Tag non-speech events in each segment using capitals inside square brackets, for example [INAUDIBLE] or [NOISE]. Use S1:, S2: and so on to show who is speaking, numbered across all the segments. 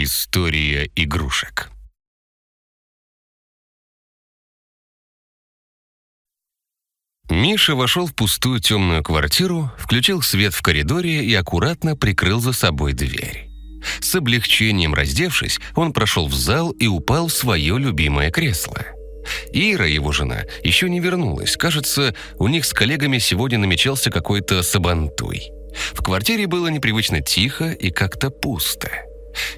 S1: История игрушек. Миша вошел в пустую темную квартиру, включил свет в коридоре и аккуратно прикрыл за собой дверь. С облегчением раздевшись, он прошел в зал и упал в свое любимое кресло. Ира, его жена, еще не вернулась. Кажется, у них с коллегами сегодня намечался какой-то сабантуй. В квартире было непривычно тихо и как-то пусто.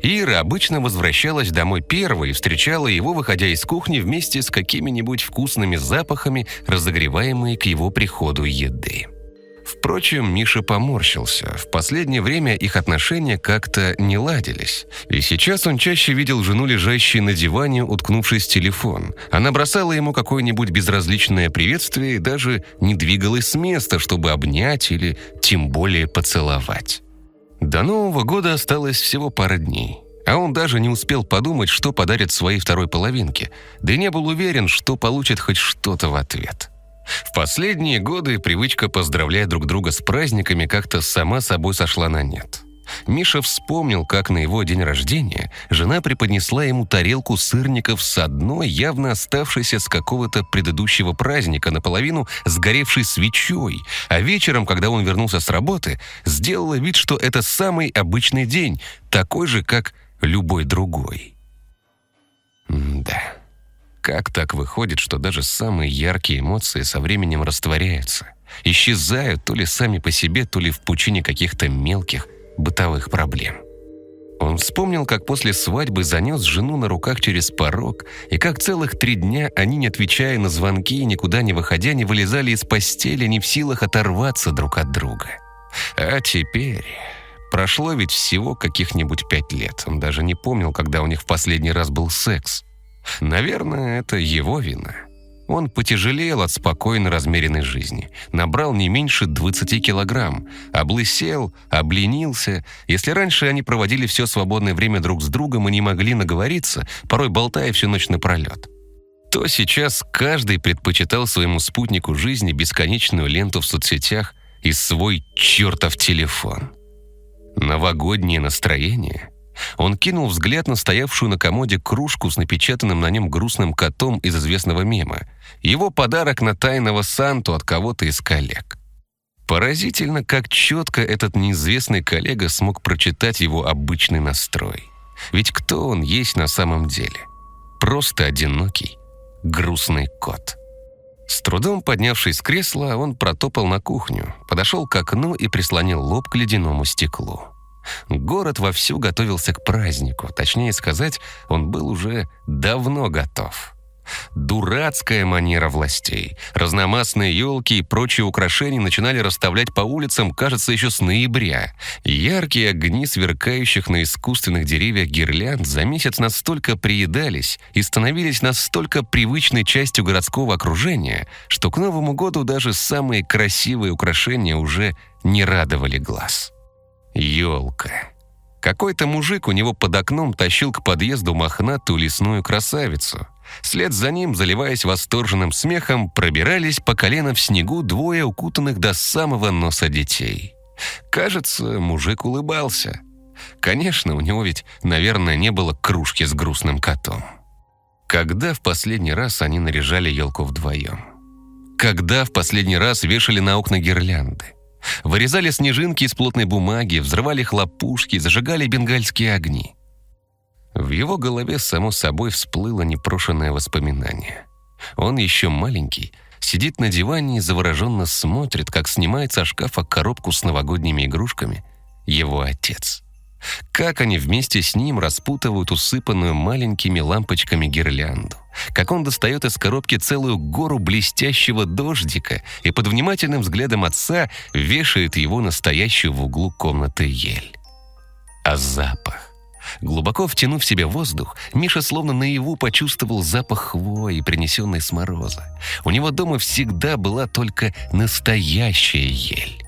S1: Ира обычно возвращалась домой первой и встречала его, выходя из кухни вместе с какими-нибудь вкусными запахами, разогреваемые к его приходу еды. Впрочем, Миша поморщился. В последнее время их отношения как-то не ладились. И сейчас он чаще видел жену, лежащей на диване, уткнувшись в телефон. Она бросала ему какое-нибудь безразличное приветствие и даже не двигалась с места, чтобы обнять или тем более поцеловать. До Нового года осталось всего пара дней. А он даже не успел подумать, что подарит своей второй половинке, да и не был уверен, что получит хоть что-то в ответ. В последние годы привычка поздравлять друг друга с праздниками как-то сама собой сошла на нет. Миша вспомнил, как на его день рождения жена преподнесла ему тарелку сырников с одной, явно оставшейся с какого-то предыдущего праздника, наполовину сгоревшей свечой, а вечером, когда он вернулся с работы, сделала вид, что это самый обычный день, такой же, как любой другой. М да. Как так выходит, что даже самые яркие эмоции со временем растворяются, исчезают то ли сами по себе, то ли в пучине каких-то мелких бытовых проблем? Он вспомнил, как после свадьбы занес жену на руках через порог, и как целых три дня они, не отвечая на звонки и никуда не выходя, не вылезали из постели, не в силах оторваться друг от друга. А теперь... Прошло ведь всего каких-нибудь пять лет. Он даже не помнил, когда у них в последний раз был секс. Наверное, это его вина. Он потяжелел от спокойно размеренной жизни, набрал не меньше 20 килограмм, облысел, обленился. Если раньше они проводили все свободное время друг с другом и не могли наговориться, порой болтая всю ночь напролет, то сейчас каждый предпочитал своему спутнику жизни бесконечную ленту в соцсетях и свой чертов телефон. Новогоднее настроение — он кинул взгляд на стоявшую на комоде кружку с напечатанным на нем грустным котом из известного мема. Его подарок на тайного Санту от кого-то из коллег. Поразительно, как четко этот неизвестный коллега смог прочитать его обычный настрой. Ведь кто он есть на самом деле? Просто одинокий, грустный кот. С трудом поднявшись с кресла, он протопал на кухню, подошел к окну и прислонил лоб к ледяному стеклу. Город вовсю готовился к празднику. Точнее сказать, он был уже давно готов. Дурацкая манера властей. Разномастные елки и прочие украшения начинали расставлять по улицам, кажется, еще с ноября. Яркие огни сверкающих на искусственных деревьях гирлянд за месяц настолько приедались и становились настолько привычной частью городского окружения, что к Новому году даже самые красивые украшения уже не радовали глаз. Ёлка. Какой-то мужик у него под окном тащил к подъезду мохнатую лесную красавицу. Вслед за ним, заливаясь восторженным смехом, пробирались по колено в снегу двое укутанных до самого носа детей. Кажется, мужик улыбался. Конечно, у него ведь, наверное, не было кружки с грустным котом. Когда в последний раз они наряжали елку вдвоем? Когда в последний раз вешали на окна гирлянды? Вырезали снежинки из плотной бумаги, взрывали хлопушки, зажигали бенгальские огни. В его голове само собой всплыло непрошенное воспоминание. Он еще маленький, сидит на диване и завороженно смотрит, как снимает со шкафа коробку с новогодними игрушками его отец. Как они вместе с ним распутывают усыпанную маленькими лампочками гирлянду. Как он достает из коробки целую гору блестящего дождика и под внимательным взглядом отца вешает его настоящую в углу комнаты ель. А запах? Глубоко втянув в себя воздух, Миша словно наяву почувствовал запах хвои, принесенной с мороза. У него дома всегда была только настоящая ель.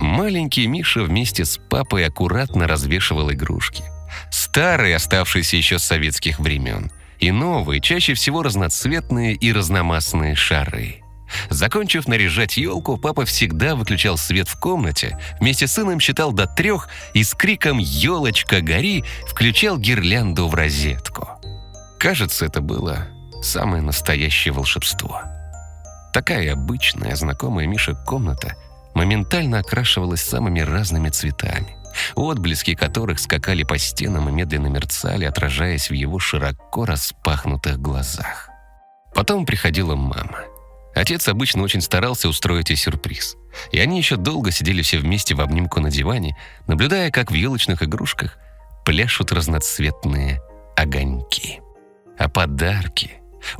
S1: Маленький Миша вместе с папой аккуратно развешивал игрушки. Старые, оставшиеся еще с советских времен, и новые, чаще всего разноцветные и разномастные шары. Закончив наряжать елку, папа всегда выключал свет в комнате, вместе с сыном считал до трех и с криком «Елочка, гори!» включал гирлянду в розетку. Кажется, это было самое настоящее волшебство. Такая обычная, знакомая Мише комната моментально окрашивалась самыми разными цветами, отблески которых скакали по стенам и медленно мерцали, отражаясь в его широко распахнутых глазах. Потом приходила мама — Отец обычно очень старался устроить ей сюрприз. И они еще долго сидели все вместе в обнимку на диване, наблюдая, как в елочных игрушках пляшут разноцветные огоньки. А подарки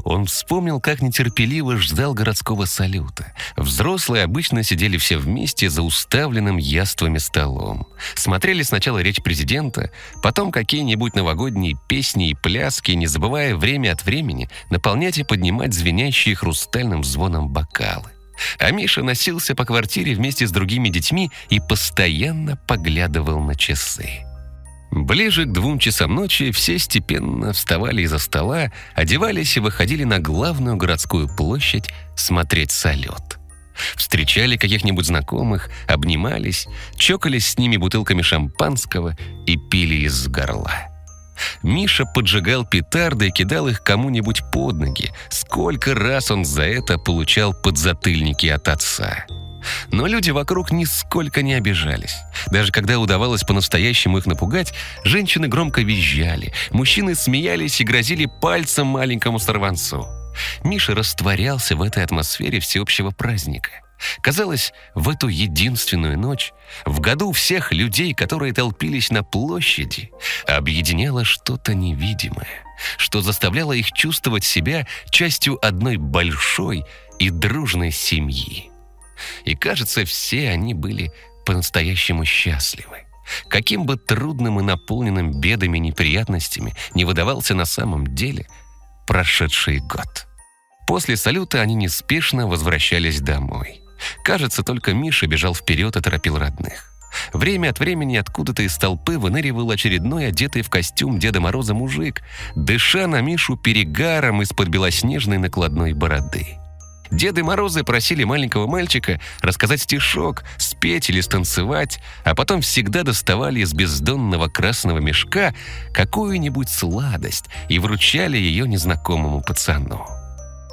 S1: он вспомнил, как нетерпеливо ждал городского салюта. Взрослые обычно сидели все вместе за уставленным яствами столом. Смотрели сначала речь президента, потом какие-нибудь новогодние песни и пляски, не забывая время от времени наполнять и поднимать звенящие хрустальным звоном бокалы. А Миша носился по квартире вместе с другими детьми и постоянно поглядывал на часы. Ближе к двум часам ночи все степенно вставали из-за стола, одевались и выходили на главную городскую площадь смотреть салют. Встречали каких-нибудь знакомых, обнимались, чокались с ними бутылками шампанского и пили из горла. Миша поджигал петарды и кидал их кому-нибудь под ноги. Сколько раз он за это получал подзатыльники от отца. Но люди вокруг нисколько не обижались. Даже когда удавалось по-настоящему их напугать, женщины громко визжали, мужчины смеялись и грозили пальцем маленькому сорванцу. Миша растворялся в этой атмосфере всеобщего праздника. Казалось, в эту единственную ночь, в году всех людей, которые толпились на площади, объединяло что-то невидимое, что заставляло их чувствовать себя частью одной большой и дружной семьи. И кажется, все они были по-настоящему счастливы. Каким бы трудным и наполненным бедами и неприятностями не выдавался на самом деле прошедший год. После салюта они неспешно возвращались домой. Кажется, только Миша бежал вперед и торопил родных. Время от времени откуда-то из толпы выныривал очередной одетый в костюм Деда Мороза мужик, дыша на Мишу перегаром из-под белоснежной накладной бороды. Деды Морозы просили маленького мальчика рассказать стишок, спеть или станцевать, а потом всегда доставали из бездонного красного мешка какую-нибудь сладость и вручали ее незнакомому пацану.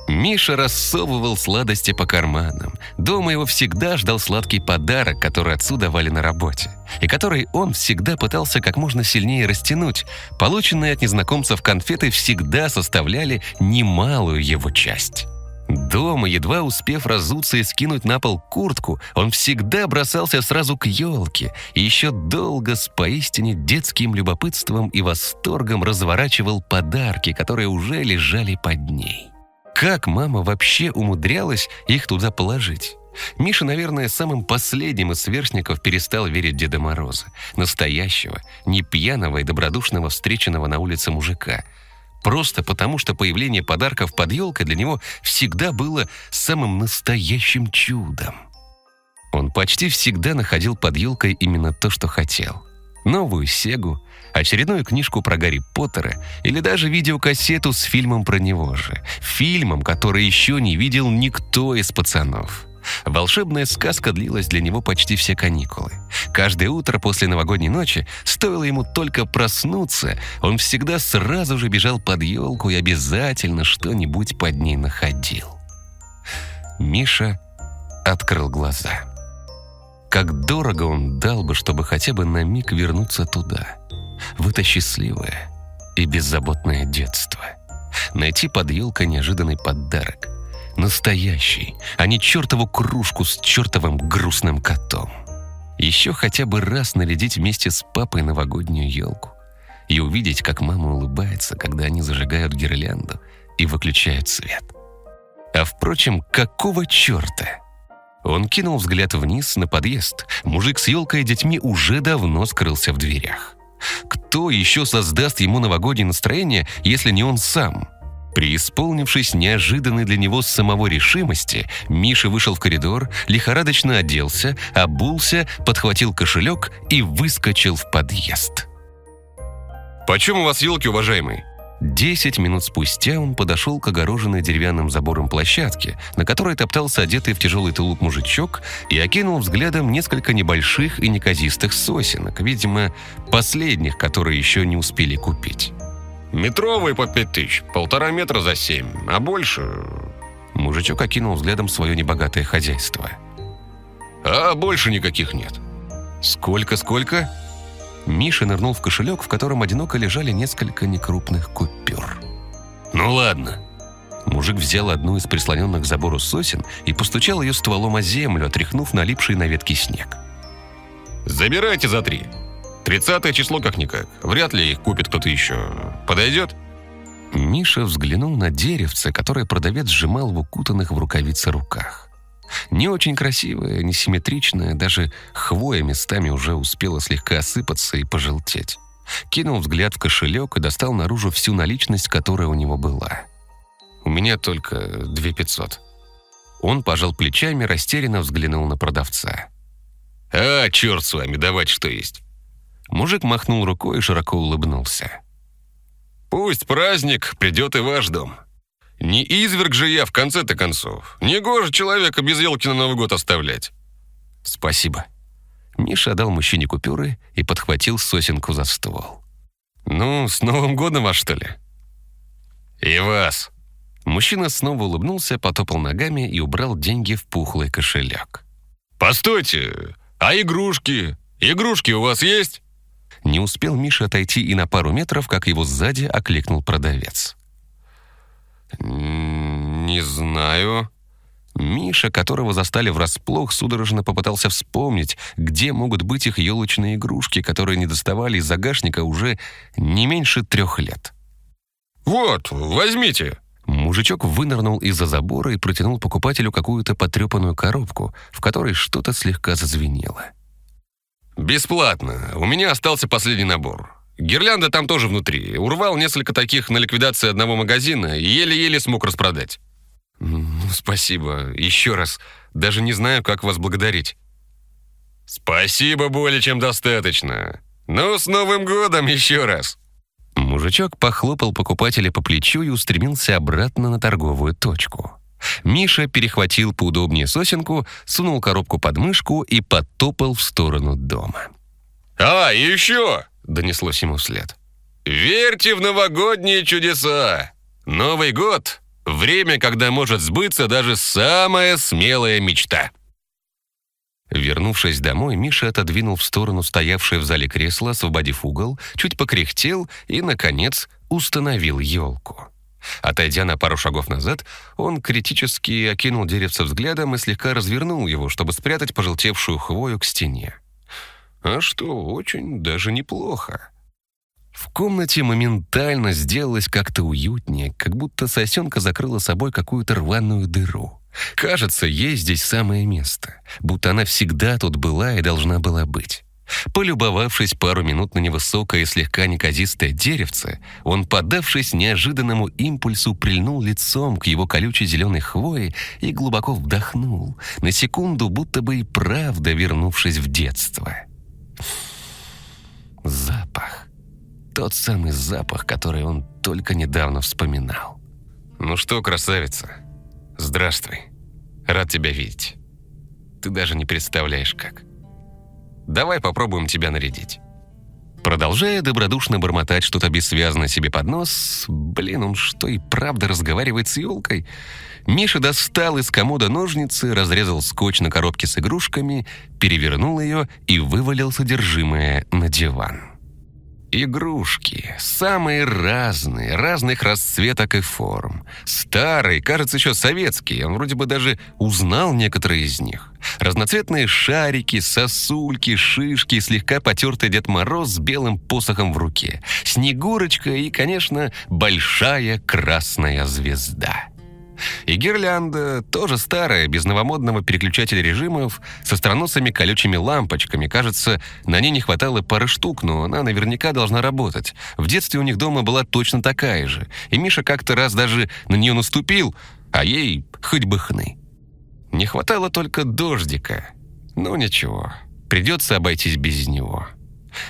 S1: Миша рассовывал сладости по карманам. Дома его всегда ждал сладкий подарок, который отцу давали на работе, и который он всегда пытался как можно сильнее растянуть. Полученные от незнакомцев конфеты всегда составляли немалую его часть. Дома, едва успев разуться и скинуть на пол куртку, он всегда бросался сразу к елке и еще долго с поистине детским любопытством и восторгом разворачивал подарки, которые уже лежали под ней. Как мама вообще умудрялась их туда положить? Миша, наверное, самым последним из сверстников перестал верить Деда Мороза. Настоящего, не пьяного и добродушного встреченного на улице мужика – Просто потому, что появление подарков под елкой для него всегда было самым настоящим чудом. Он почти всегда находил под елкой именно то, что хотел. Новую Сегу, очередную книжку про Гарри Поттера или даже видеокассету с фильмом про него же. Фильмом, который еще не видел никто из пацанов. Волшебная сказка длилась для него почти все каникулы. Каждое утро после новогодней ночи, стоило ему только проснуться, он всегда сразу же бежал под елку и обязательно что-нибудь под ней находил. Миша открыл глаза. Как дорого он дал бы, чтобы хотя бы на миг вернуться туда, в это счастливое и беззаботное детство. Найти под елкой неожиданный подарок, Настоящий, а не чертову кружку с чертовым грустным котом. Еще хотя бы раз нарядить вместе с папой новогоднюю елку и увидеть, как мама улыбается, когда они зажигают гирлянду и выключают свет. А впрочем, какого черта? Он кинул взгляд вниз на подъезд. Мужик с елкой и детьми уже давно скрылся в дверях. Кто еще создаст ему новогоднее настроение, если не он сам? Преисполнившись неожиданной для него самого решимости, Миша вышел в коридор, лихорадочно оделся, обулся, подхватил кошелек и выскочил в подъезд.
S2: «Почем у вас елки, уважаемый?»
S1: Десять минут спустя он подошел к огороженной деревянным забором площадке, на которой топтался одетый в тяжелый тулуп мужичок и окинул взглядом несколько небольших и неказистых сосенок, видимо, последних, которые еще не успели купить.
S2: «Метровые по пять тысяч, полтора метра за семь, а больше...»
S1: Мужичок окинул взглядом свое небогатое хозяйство.
S2: «А больше никаких нет».
S1: «Сколько-сколько?» Миша нырнул в кошелек, в котором одиноко лежали несколько некрупных купюр.
S2: «Ну ладно».
S1: Мужик взял одну из прислоненных к забору сосен и постучал ее стволом о землю, отряхнув налипший на ветки снег.
S2: «Забирайте за три. Тридцатое число как-никак. Вряд ли их купит кто-то еще. Подойдет?»
S1: Миша взглянул на деревце, которое продавец сжимал в укутанных в рукавицы руках. Не очень красивая, несимметричная, даже хвоя местами уже успела слегка осыпаться и пожелтеть. Кинул взгляд в кошелек и достал наружу всю наличность, которая у него была. «У меня только две пятьсот». Он пожал плечами, растерянно взглянул на продавца.
S2: «А, черт с вами, давайте что есть».
S1: Мужик махнул рукой и широко улыбнулся.
S2: «Пусть праздник придет и ваш дом». Не изверг же я в конце-то концов. Негоже человека без елки на Новый год оставлять.
S1: Спасибо. Миша отдал мужчине купюры и подхватил сосенку за ствол.
S2: «Ну, с Новым годом вас, что ли?» «И вас!»
S1: Мужчина снова улыбнулся, потопал ногами и убрал деньги в пухлый кошелек.
S2: «Постойте! А игрушки? Игрушки у вас есть?»
S1: Не успел Миша отойти и на пару метров, как его сзади окликнул продавец.
S2: «Не знаю».
S1: Миша, которого застали врасплох, судорожно попытался вспомнить, где могут быть их елочные игрушки, которые не доставали из загашника уже не меньше трех лет.
S2: «Вот, возьмите!»
S1: Мужичок вынырнул из-за забора и протянул покупателю какую-то потрепанную коробку, в которой что-то слегка зазвенело.
S2: «Бесплатно. У меня остался последний набор. Гирлянда там тоже внутри. Урвал несколько таких на ликвидации одного магазина и еле-еле смог распродать.
S1: Ну, спасибо. Еще раз. Даже не знаю, как вас благодарить.
S2: Спасибо более чем достаточно. Ну, с Новым годом еще раз.
S1: Мужичок похлопал покупателя по плечу и устремился обратно на торговую точку. Миша перехватил поудобнее сосенку, сунул коробку под мышку и потопал в сторону дома.
S2: «А, еще!»
S1: донеслось ему вслед.
S2: «Верьте в новогодние чудеса! Новый год — время, когда может сбыться даже самая смелая мечта!»
S1: Вернувшись домой, Миша отодвинул в сторону стоявшее в зале кресло, освободив угол, чуть покряхтел и, наконец, установил елку. Отойдя на пару шагов назад, он критически окинул деревце взглядом и слегка развернул его, чтобы спрятать пожелтевшую хвою к стене. А что, очень даже неплохо. В комнате моментально сделалось как-то уютнее, как будто сосенка закрыла собой какую-то рваную дыру. Кажется, ей здесь самое место, будто она всегда тут была и должна была быть. Полюбовавшись пару минут на невысокое и слегка неказистое деревце, он, подавшись неожиданному импульсу, прильнул лицом к его колючей зеленой хвое и глубоко вдохнул, на секунду будто бы и правда вернувшись в детство. Запах. Тот самый запах, который он только недавно вспоминал.
S2: «Ну что, красавица, здравствуй. Рад тебя видеть. Ты даже не представляешь, как. Давай попробуем тебя нарядить».
S1: Продолжая добродушно бормотать что-то бессвязно себе под нос, блин, он что и правда разговаривает с елкой? Миша достал из комода ножницы, разрезал скотч на коробке с игрушками, перевернул ее и вывалил содержимое на диван. Игрушки. Самые разные, разных расцветок и форм. Старые, кажется, еще советские. Он вроде бы даже узнал некоторые из них. Разноцветные шарики, сосульки, шишки, слегка потертый Дед Мороз с белым посохом в руке. Снегурочка и, конечно, большая красная звезда. И гирлянда, тоже старая, без новомодного переключателя режимов, со страносами колючими лампочками. Кажется, на ней не хватало пары штук, но она наверняка должна работать. В детстве у них дома была точно такая же. И Миша как-то раз даже на нее наступил, а ей хоть бы хны. Не хватало только дождика. Ну ничего, придется обойтись без него.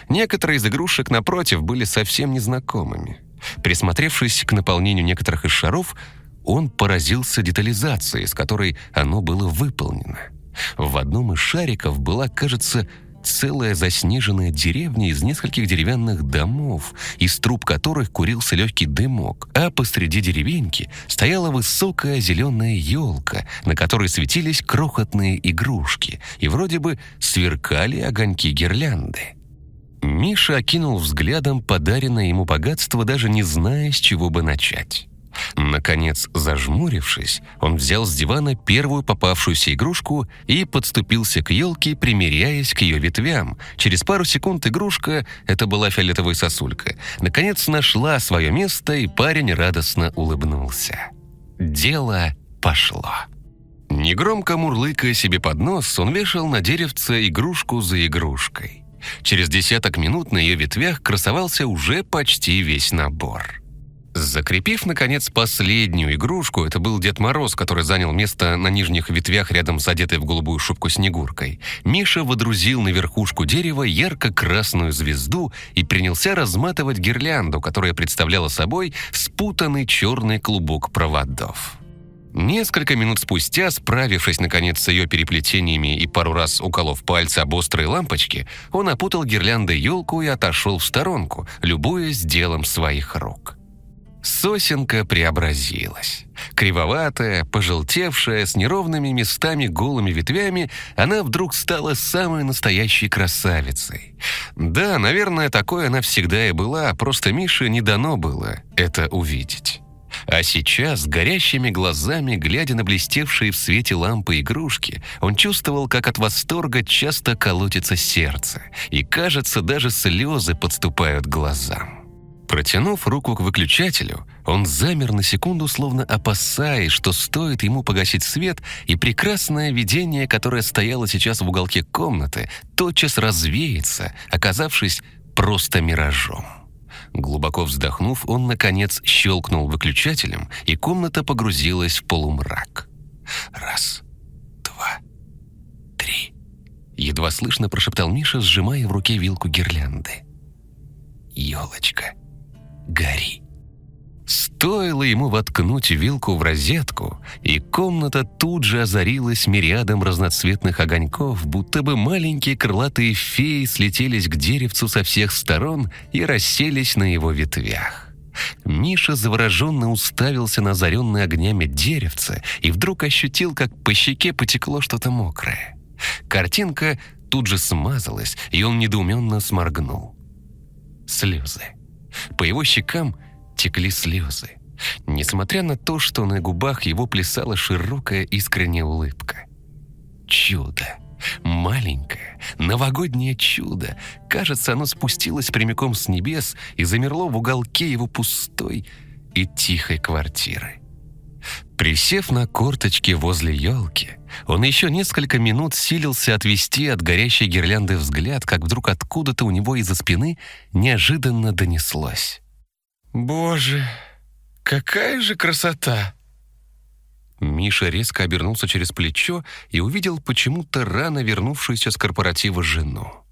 S1: Некоторые из игрушек, напротив, были совсем незнакомыми. Присмотревшись к наполнению некоторых из шаров, он поразился детализацией, с которой оно было выполнено. В одном из шариков была, кажется, целая заснеженная деревня из нескольких деревянных домов, из труб которых курился легкий дымок, а посреди деревеньки стояла высокая зеленая елка, на которой светились крохотные игрушки, и вроде бы сверкали огоньки гирлянды. Миша окинул взглядом подаренное ему богатство, даже не зная, с чего бы начать. Наконец, зажмурившись, он взял с дивана первую попавшуюся игрушку и подступился к елке, примеряясь к ее ветвям. Через пару секунд игрушка, это была фиолетовая сосулька, наконец нашла свое место, и парень радостно улыбнулся. Дело пошло. Негромко мурлыкая себе под нос, он вешал на деревце игрушку за игрушкой. Через десяток минут на ее ветвях красовался уже почти весь набор. Закрепив, наконец, последнюю игрушку, это был Дед Мороз, который занял место на нижних ветвях рядом с одетой в голубую шубку Снегуркой, Миша водрузил на верхушку дерева ярко-красную звезду и принялся разматывать гирлянду, которая представляла собой спутанный черный клубок проводов. Несколько минут спустя, справившись наконец с ее переплетениями и пару раз уколов пальцы об острые лампочки, он опутал гирляндой елку и отошел в сторонку, любуясь делом своих рук. Сосенка преобразилась. Кривоватая, пожелтевшая, с неровными местами голыми ветвями, она вдруг стала самой настоящей красавицей. Да, наверное, такой она всегда и была, просто Мише не дано было это увидеть. А сейчас, горящими глазами, глядя на блестевшие в свете лампы игрушки, он чувствовал, как от восторга часто колотится сердце, и, кажется, даже слезы подступают к глазам. Протянув руку к выключателю, он замер на секунду, словно опасаясь, что стоит ему погасить свет, и прекрасное видение, которое стояло сейчас в уголке комнаты, тотчас развеется, оказавшись просто миражом. Глубоко вздохнув, он, наконец, щелкнул выключателем, и комната погрузилась в полумрак. Раз, два, три. Едва слышно прошептал Миша, сжимая в руке вилку гирлянды. «Елочка!» Гори. Стоило ему воткнуть вилку в розетку, и комната тут же озарилась мириадом разноцветных огоньков, будто бы маленькие крылатые феи слетелись к деревцу со всех сторон и расселись на его ветвях. Миша завороженно уставился на озаренное огнями деревце и вдруг ощутил, как по щеке потекло что-то мокрое. Картинка тут же смазалась, и он недоуменно сморгнул. Слезы. По его щекам текли слезы, несмотря на то, что на губах его плясала широкая искренняя улыбка. Чудо! Маленькое, новогоднее чудо. Кажется, оно спустилось прямиком с небес и замерло в уголке его пустой и тихой квартиры. Присев на корточки возле елки, он еще несколько минут силился отвести от горящей гирлянды взгляд, как вдруг откуда-то у него из-за спины неожиданно донеслось. «Боже, какая же красота!» Миша резко обернулся через плечо и увидел почему-то рано вернувшуюся с корпоратива жену.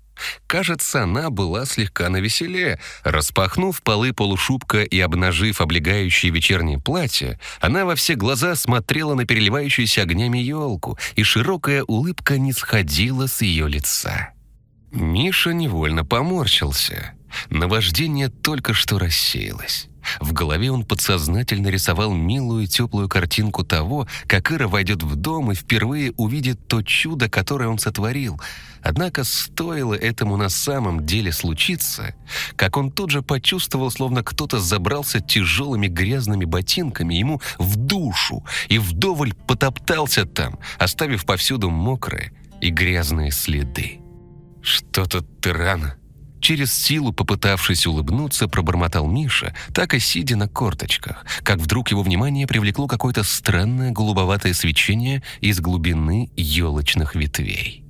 S1: Кажется, она была слегка навеселе. Распахнув полы полушубка и обнажив облегающее вечернее платье, она во все глаза смотрела на переливающуюся огнями елку, и широкая улыбка не сходила с ее лица. Миша невольно поморщился. Наваждение только что рассеялось. В голове он подсознательно рисовал милую теплую картинку того, как Ира войдет в дом и впервые увидит то чудо, которое он сотворил. Однако стоило этому на самом деле случиться, как он тут же почувствовал, словно кто-то забрался тяжелыми грязными ботинками ему в душу и вдоволь потоптался там, оставив повсюду мокрые и грязные следы. «Что-то ты рано», Через силу, попытавшись улыбнуться, пробормотал Миша, так и сидя на корточках, как вдруг его внимание привлекло какое-то странное голубоватое свечение из глубины елочных ветвей.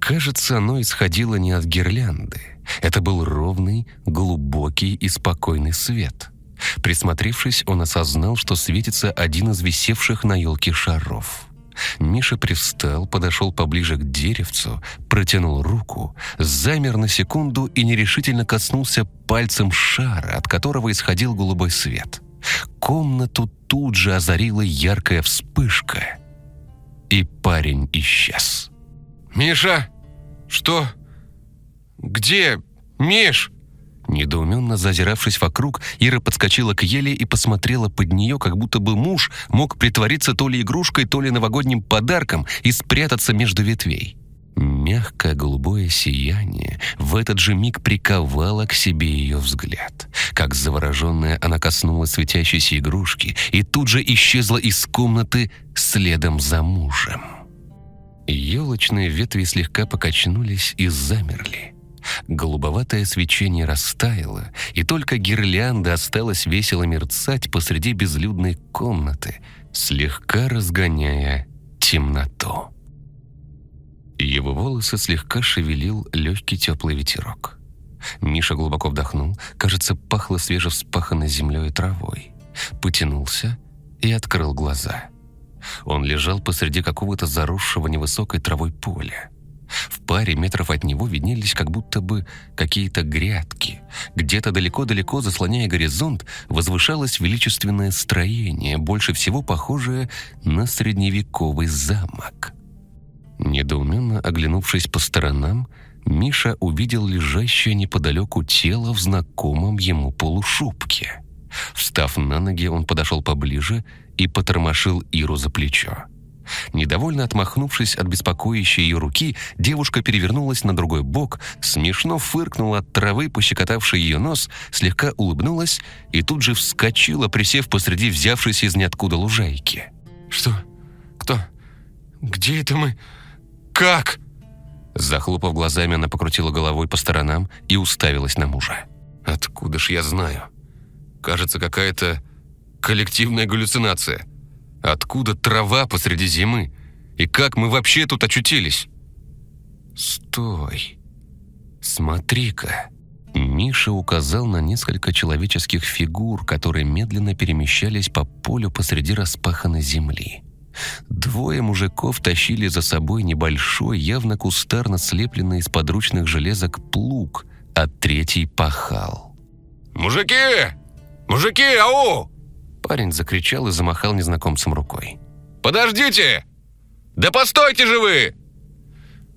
S1: Кажется, оно исходило не от гирлянды. Это был ровный, глубокий и спокойный свет. Присмотревшись, он осознал, что светится один из висевших на елке шаров. Миша привстал, подошел поближе к деревцу, протянул руку, замер на секунду и нерешительно коснулся пальцем шара, от которого исходил голубой свет. Комнату тут же озарила яркая вспышка, и парень исчез.
S2: «Миша! Что? Где? Миш!»
S1: Недоуменно зазиравшись вокруг, Ира подскочила к еле и посмотрела под нее, как будто бы муж мог притвориться то ли игрушкой, то ли новогодним подарком и спрятаться между ветвей. Мягкое голубое сияние в этот же миг приковало к себе ее взгляд. Как завороженная она коснулась светящейся игрушки и тут же исчезла из комнаты следом за мужем. Елочные ветви слегка покачнулись и замерли. Голубоватое свечение растаяло, и только гирлянда осталась весело мерцать посреди безлюдной комнаты, слегка разгоняя темноту. Его волосы слегка шевелил легкий теплый ветерок. Миша глубоко вдохнул, кажется, пахло свежевспаханной землей и травой. Потянулся и открыл глаза. Он лежал посреди какого-то заросшего невысокой травой поля. В паре метров от него виднелись как будто бы какие-то грядки. Где-то далеко-далеко, заслоняя горизонт, возвышалось величественное строение, больше всего похожее на средневековый замок. Недоуменно оглянувшись по сторонам, Миша увидел лежащее неподалеку тело в знакомом ему полушубке. Встав на ноги, он подошел поближе и потормошил Иру за плечо. Недовольно отмахнувшись от беспокоящей ее руки, девушка перевернулась на другой бок, смешно фыркнула от травы, пощекотавшей ее нос, слегка улыбнулась и тут же вскочила, присев посреди взявшейся из ниоткуда лужайки.
S2: «Что? Кто? Где это мы? Как?»
S1: Захлопав глазами, она покрутила головой по сторонам и уставилась на мужа.
S2: «Откуда ж я знаю? Кажется, какая-то коллективная галлюцинация». Откуда трава посреди зимы? И как мы вообще тут очутились?
S1: Стой. Смотри-ка. Миша указал на несколько человеческих фигур, которые медленно перемещались по полю посреди распаханной земли. Двое мужиков тащили за собой небольшой, явно кустарно слепленный из подручных железок плуг, а третий пахал.
S2: «Мужики! Мужики, ау!»
S1: Парень закричал и замахал незнакомцам рукой.
S2: «Подождите! Да постойте же вы!»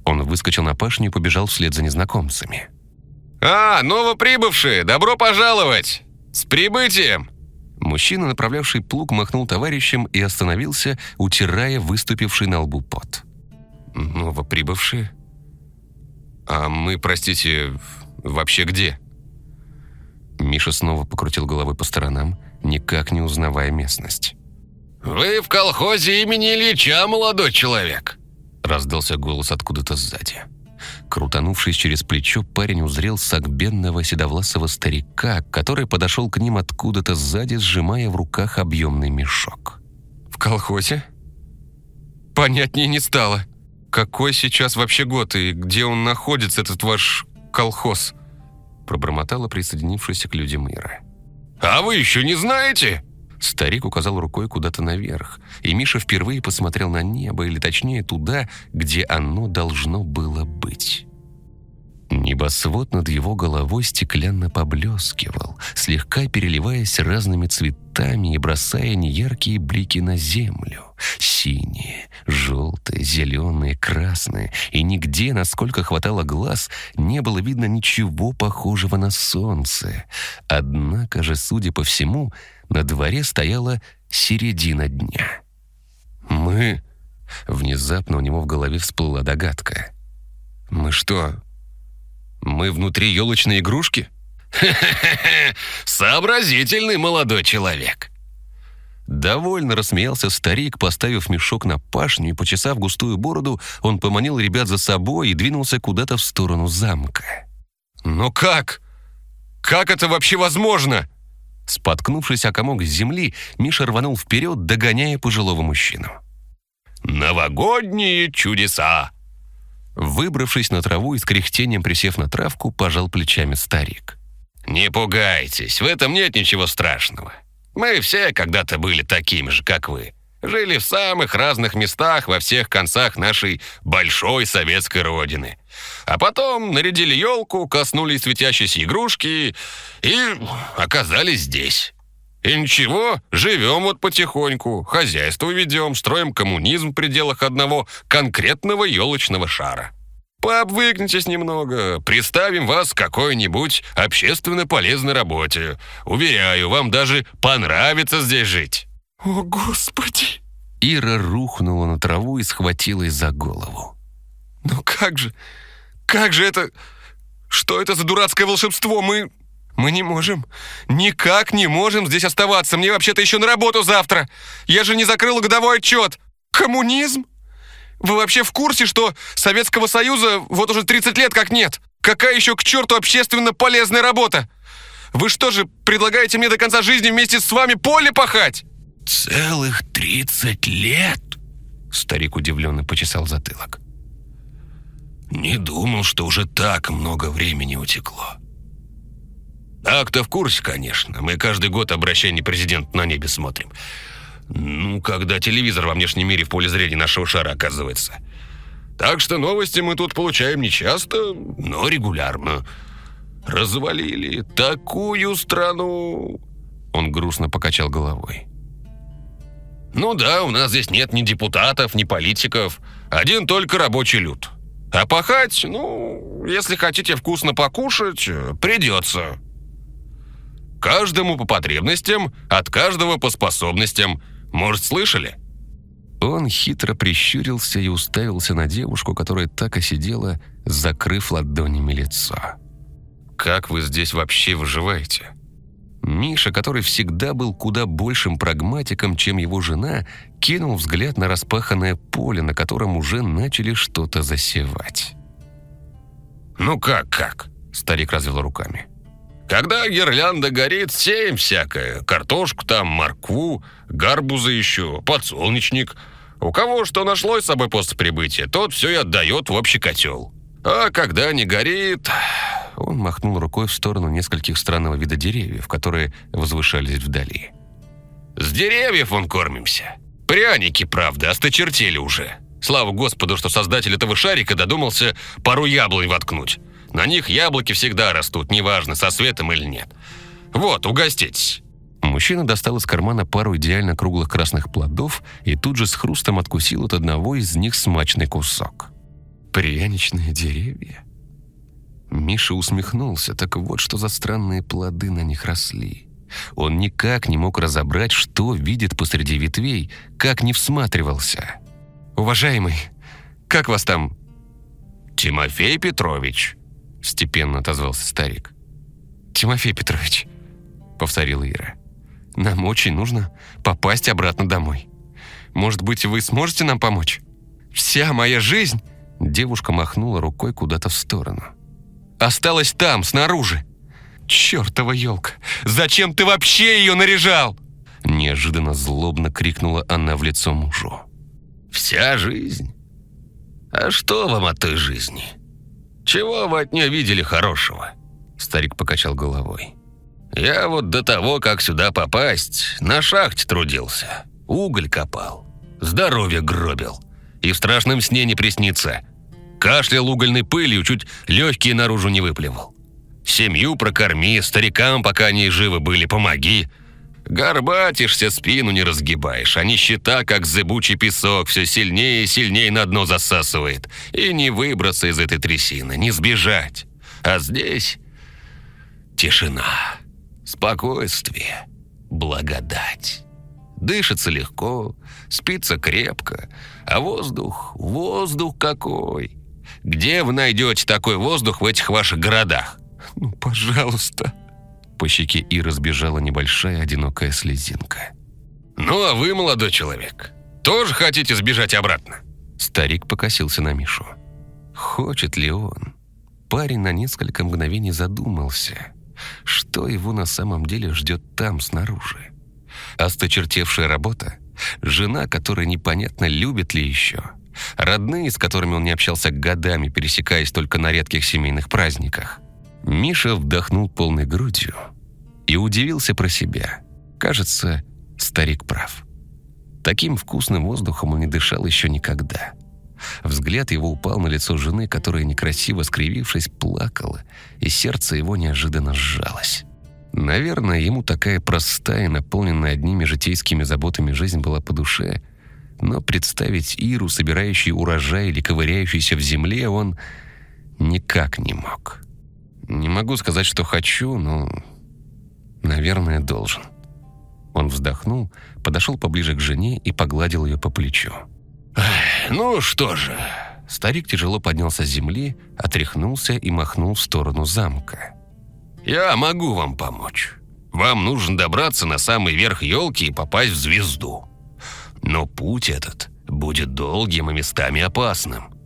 S1: Он выскочил на пашню и побежал вслед за незнакомцами.
S2: «А, новоприбывшие! Добро пожаловать! С прибытием!»
S1: Мужчина, направлявший плуг, махнул товарищем и остановился, утирая выступивший на лбу пот.
S2: «Новоприбывшие? А мы, простите, вообще где?»
S1: Миша снова покрутил головой по сторонам, никак не узнавая местность.
S2: «Вы в колхозе имени Ильича, молодой человек!»
S1: Раздался голос откуда-то сзади. Крутанувшись через плечо, парень узрел сагбенного седовласого старика, который подошел к ним откуда-то сзади, сжимая в руках объемный мешок.
S2: «В колхозе?» «Понятнее не стало. Какой сейчас вообще год и где он находится, этот ваш колхоз?»
S1: Пробормотала присоединившаяся к людям Ира.
S2: «А вы еще не знаете?»
S1: Старик указал рукой куда-то наверх, и Миша впервые посмотрел на небо, или точнее туда, где оно должно было быть. Небосвод над его головой стеклянно поблескивал, слегка переливаясь разными цветами и бросая неяркие блики на землю. Синие, желтые, зеленые, красные. И нигде, насколько хватало глаз, не было видно ничего похожего на солнце. Однако же, судя по всему, на дворе стояла середина дня. «Мы...» Внезапно у него в голове всплыла догадка.
S2: «Мы что, мы внутри елочной игрушки? [LAUGHS] Сообразительный молодой человек.
S1: Довольно рассмеялся старик, поставив мешок на пашню и, почесав густую бороду, он поманил ребят за собой и двинулся куда-то в сторону замка.
S2: «Но как? Как это вообще возможно?»
S1: Споткнувшись о комок земли, Миша рванул вперед, догоняя пожилого мужчину.
S2: «Новогодние чудеса!»
S1: Выбравшись на траву и с кряхтением присев на травку, пожал плечами старик.
S2: «Не пугайтесь, в этом нет ничего страшного. Мы все когда-то были такими же, как вы. Жили в самых разных местах во всех концах нашей большой советской родины. А потом нарядили елку, коснулись светящейся игрушки и оказались здесь. И ничего, живем вот потихоньку, хозяйство ведем, строим коммунизм в пределах одного конкретного елочного шара. Пообвыкнитесь немного, представим вас к какой-нибудь общественно полезной работе. Уверяю, вам даже понравится здесь жить».
S3: «О, Господи!»
S1: Ира рухнула на траву и схватилась за голову.
S3: «Ну как же? Как же это? Что это за дурацкое волшебство? Мы... Мы не можем. Никак не можем здесь оставаться. Мне вообще-то еще на работу завтра. Я же не закрыла годовой отчет. Коммунизм? Вы вообще в курсе, что Советского Союза вот уже 30 лет как нет? Какая еще к черту общественно полезная работа? Вы что же, предлагаете мне до конца жизни вместе с вами поле пахать?
S1: «Целых 30 лет?» Старик удивленно почесал затылок. «Не думал, что уже так много времени утекло». «Так-то в курсе, конечно. Мы каждый год обращение президента на небе смотрим. Ну, когда телевизор во внешнем мире в поле зрения нашего шара оказывается. Так что новости мы тут получаем не часто, но регулярно. Развалили такую страну...» Он грустно покачал головой. «Ну да, у нас здесь нет ни депутатов, ни политиков. Один только рабочий люд. А пахать, ну, если хотите вкусно покушать, придется. Каждому по потребностям, от каждого по способностям. Может, слышали?» Он хитро прищурился и уставился на девушку, которая так и сидела, закрыв ладонями лицо. «Как вы здесь вообще выживаете?» Миша, который всегда был куда большим прагматиком, чем его жена, кинул взгляд на распаханное поле, на котором уже начали что-то засевать. «Ну как, как?» – старик развел руками. «Когда гирлянда горит, сеем всякое. Картошку там, моркву, гарбузы еще, подсолнечник. У кого что нашлось с собой после прибытия, тот все и отдает в общий котел. А когда не горит, он махнул рукой в сторону нескольких странного вида деревьев, которые возвышались вдали. «С деревьев вон кормимся. Пряники, правда, осточертели уже. Слава Господу, что создатель этого шарика додумался пару яблонь воткнуть. На них яблоки всегда растут, неважно, со светом или нет. Вот, угоститесь». Мужчина достал из кармана пару идеально круглых красных плодов и тут же с хрустом откусил от одного из них смачный кусок. «Пряничные деревья?» Миша усмехнулся, так вот что за странные плоды на них росли. Он никак не мог разобрать, что видит посреди ветвей, как не всматривался. «Уважаемый, как вас там?» «Тимофей Петрович», — степенно отозвался старик. «Тимофей Петрович», — повторила Ира, — «нам очень нужно попасть обратно домой. Может быть, вы сможете нам помочь? Вся моя жизнь...» Девушка махнула рукой куда-то в сторону осталась там, снаружи. Чёртова елка! Зачем ты вообще ее наряжал?» Неожиданно злобно крикнула она в лицо мужу. «Вся жизнь? А что вам от той жизни? Чего вы от нее видели хорошего?» Старик покачал головой. «Я вот до того, как сюда попасть, на шахте трудился. Уголь копал, здоровье гробил. И в страшном сне не приснится. Кашлял угольной пылью, чуть легкие наружу не выплевал. Семью прокорми, старикам, пока они живы были, помоги. Горбатишься, спину не разгибаешь, а нищета, как зыбучий песок, все сильнее и сильнее на дно засасывает. И не выбраться из этой трясины, не сбежать. А здесь тишина, спокойствие, благодать. Дышится легко, спится крепко, а воздух, воздух какой. Где вы найдете такой воздух в этих ваших городах? Ну, пожалуйста. По щеке и разбежала небольшая одинокая слезинка. Ну, а вы, молодой человек, тоже хотите сбежать обратно? Старик покосился на Мишу. Хочет ли он? Парень на несколько мгновений задумался, что его на самом деле ждет там, снаружи. Осточертевшая работа, жена, которая непонятно любит ли еще – Родные, с которыми он не общался годами, пересекаясь только на редких семейных праздниках. Миша вдохнул полной грудью и удивился про себя. Кажется, старик прав. Таким вкусным воздухом он не дышал еще никогда. Взгляд его упал на лицо жены, которая, некрасиво скривившись, плакала, и сердце его неожиданно сжалось. Наверное, ему такая простая, наполненная одними житейскими заботами жизнь была по душе, но представить Иру, собирающей урожай или ковыряющейся в земле, он никак не мог. Не могу сказать, что хочу, но, наверное, должен. Он вздохнул, подошел поближе к жене и погладил ее по плечу.
S2: «Ну что же...»
S1: Старик тяжело поднялся с земли, отряхнулся и махнул в сторону замка.
S2: «Я могу вам помочь. Вам нужно добраться на самый верх елки и попасть в звезду. Но путь этот будет долгим и местами опасным.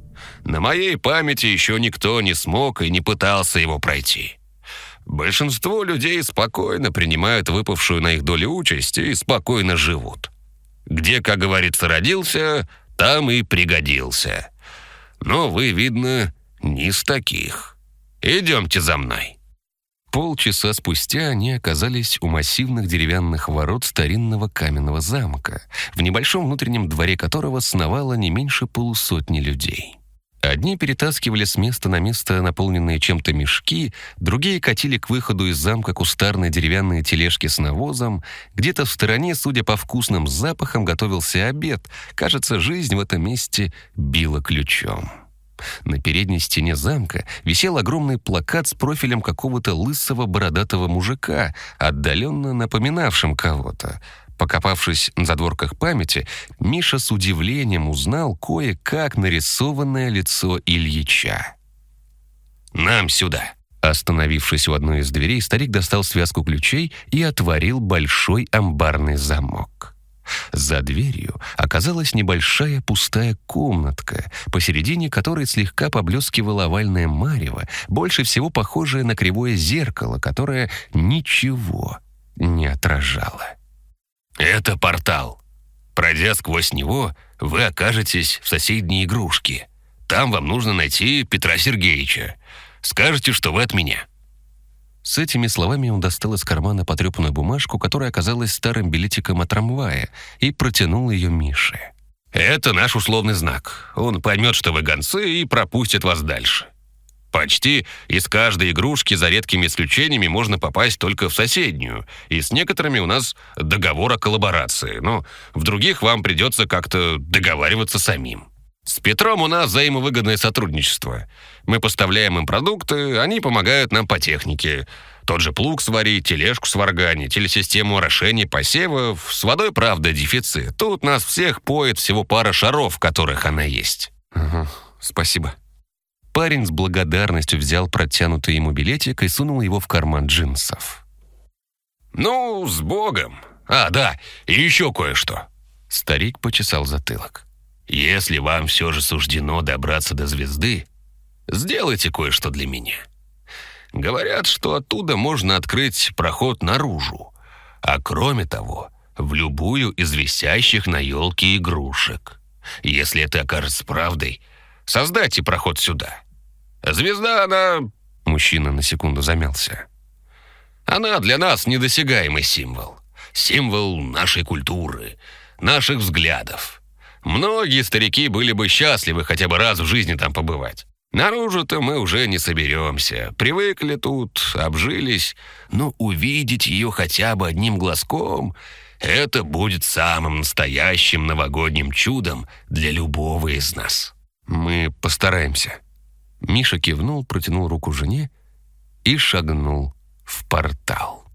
S2: На моей памяти еще никто не смог и не пытался его пройти. Большинство людей спокойно принимают выпавшую на их долю участь и спокойно живут. Где, как говорится, родился, там и пригодился. Но вы, видно, не из таких. Идемте за мной».
S1: Полчаса спустя они оказались у массивных деревянных ворот старинного каменного замка, в небольшом внутреннем дворе которого сновало не меньше полусотни людей. Одни перетаскивали с места на место наполненные чем-то мешки, другие катили к выходу из замка кустарные деревянные тележки с навозом. Где-то в стороне, судя по вкусным запахам, готовился обед. Кажется, жизнь в этом месте била ключом. На передней стене замка висел огромный плакат с профилем какого-то лысого бородатого мужика, отдаленно напоминавшим кого-то. Покопавшись на задворках памяти, Миша с удивлением узнал кое-как нарисованное лицо Ильича.
S2: «Нам сюда!»
S1: Остановившись у одной из дверей, старик достал связку ключей и отворил большой амбарный замок. За дверью оказалась небольшая пустая комнатка, посередине которой слегка поблескивала овальная марево, больше всего похожее на кривое зеркало, которое ничего не отражало.
S2: «Это портал. Пройдя сквозь него, вы окажетесь в соседней игрушке. Там вам нужно найти Петра Сергеевича. Скажете, что вы от меня».
S1: С этими словами он достал из кармана потрепанную бумажку, которая оказалась старым билетиком от трамвая, и протянул ее Мише.
S2: «Это наш условный знак. Он поймет, что вы гонцы, и пропустит вас дальше. Почти из каждой игрушки, за редкими исключениями, можно попасть только в соседнюю. И с некоторыми у нас договор о коллаборации. Но в других вам придется как-то договариваться самим. С Петром у нас взаимовыгодное сотрудничество. Мы поставляем им продукты, они помогают нам по технике. Тот же плуг сварить, тележку сварганить, телесистему орошения посевов. С водой, правда, дефицит. Тут нас всех поет всего пара шаров, в которых она есть.
S1: Угу, спасибо. Парень с благодарностью взял протянутый ему билетик и сунул его в карман джинсов.
S2: «Ну, с Богом! А, да, и еще кое-что!»
S1: Старик почесал затылок.
S2: «Если вам все же суждено добраться до звезды, сделайте кое-что для меня. Говорят, что оттуда можно открыть проход наружу, а кроме того, в любую из висящих на елке игрушек. Если это окажется правдой, создайте проход сюда. Звезда, она...»
S1: Мужчина на секунду замялся.
S2: «Она для нас недосягаемый символ. Символ нашей культуры, наших взглядов. Многие старики были бы счастливы хотя бы раз в жизни там побывать. Наружу-то мы уже не соберемся. Привыкли тут, обжились. Но увидеть ее хотя бы одним глазком — это будет самым настоящим новогодним чудом для любого из нас.
S1: Мы постараемся. Миша кивнул, протянул руку жене и шагнул в портал.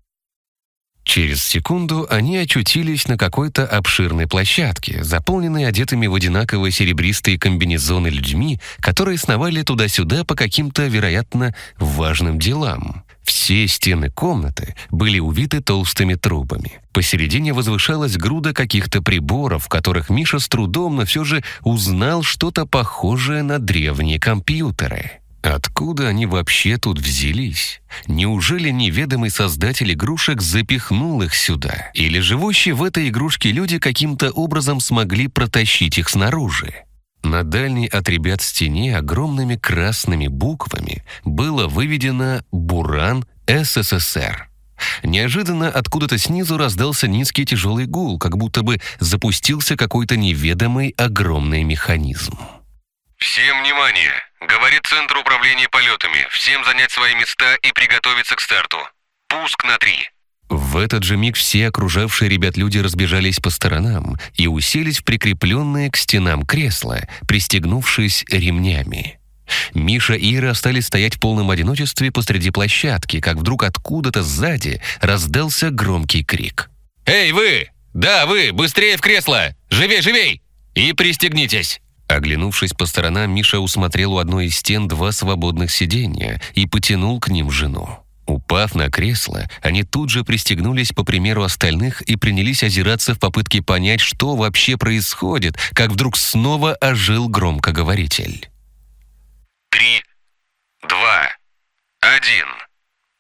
S1: Через секунду они очутились на какой-то обширной площадке, заполненной одетыми в одинаковые серебристые комбинезоны людьми, которые сновали туда-сюда по каким-то, вероятно, важным делам. Все стены комнаты были увиты толстыми трубами. Посередине возвышалась груда каких-то приборов, в которых Миша с трудом, но все же узнал что-то похожее на древние компьютеры. Откуда они вообще тут взялись? Неужели неведомый создатель игрушек запихнул их сюда? Или живущие в этой игрушке люди каким-то образом смогли протащить их снаружи? На дальней от ребят стене огромными красными буквами было выведено «Буран СССР». Неожиданно откуда-то снизу раздался низкий тяжелый гул, как будто бы запустился какой-то неведомый огромный механизм.
S2: «Всем внимание! Говорит Центр управления полетами. Всем занять свои места и приготовиться к старту. Пуск на три!»
S1: В этот же миг все окружавшие ребят люди разбежались по сторонам и уселись в прикрепленные к стенам кресла, пристегнувшись ремнями. Миша и Ира остались стоять в полном одиночестве посреди площадки, как вдруг откуда-то сзади раздался громкий крик.
S3: «Эй, вы! Да, вы! Быстрее в кресло! Живей, живей! И пристегнитесь!»
S1: Оглянувшись по сторонам, Миша усмотрел у одной из стен два свободных сиденья и потянул к ним жену. Упав на кресло, они тут же пристегнулись по примеру остальных и принялись озираться в попытке понять, что вообще происходит, как вдруг снова ожил громкоговоритель.
S2: Три, два, один.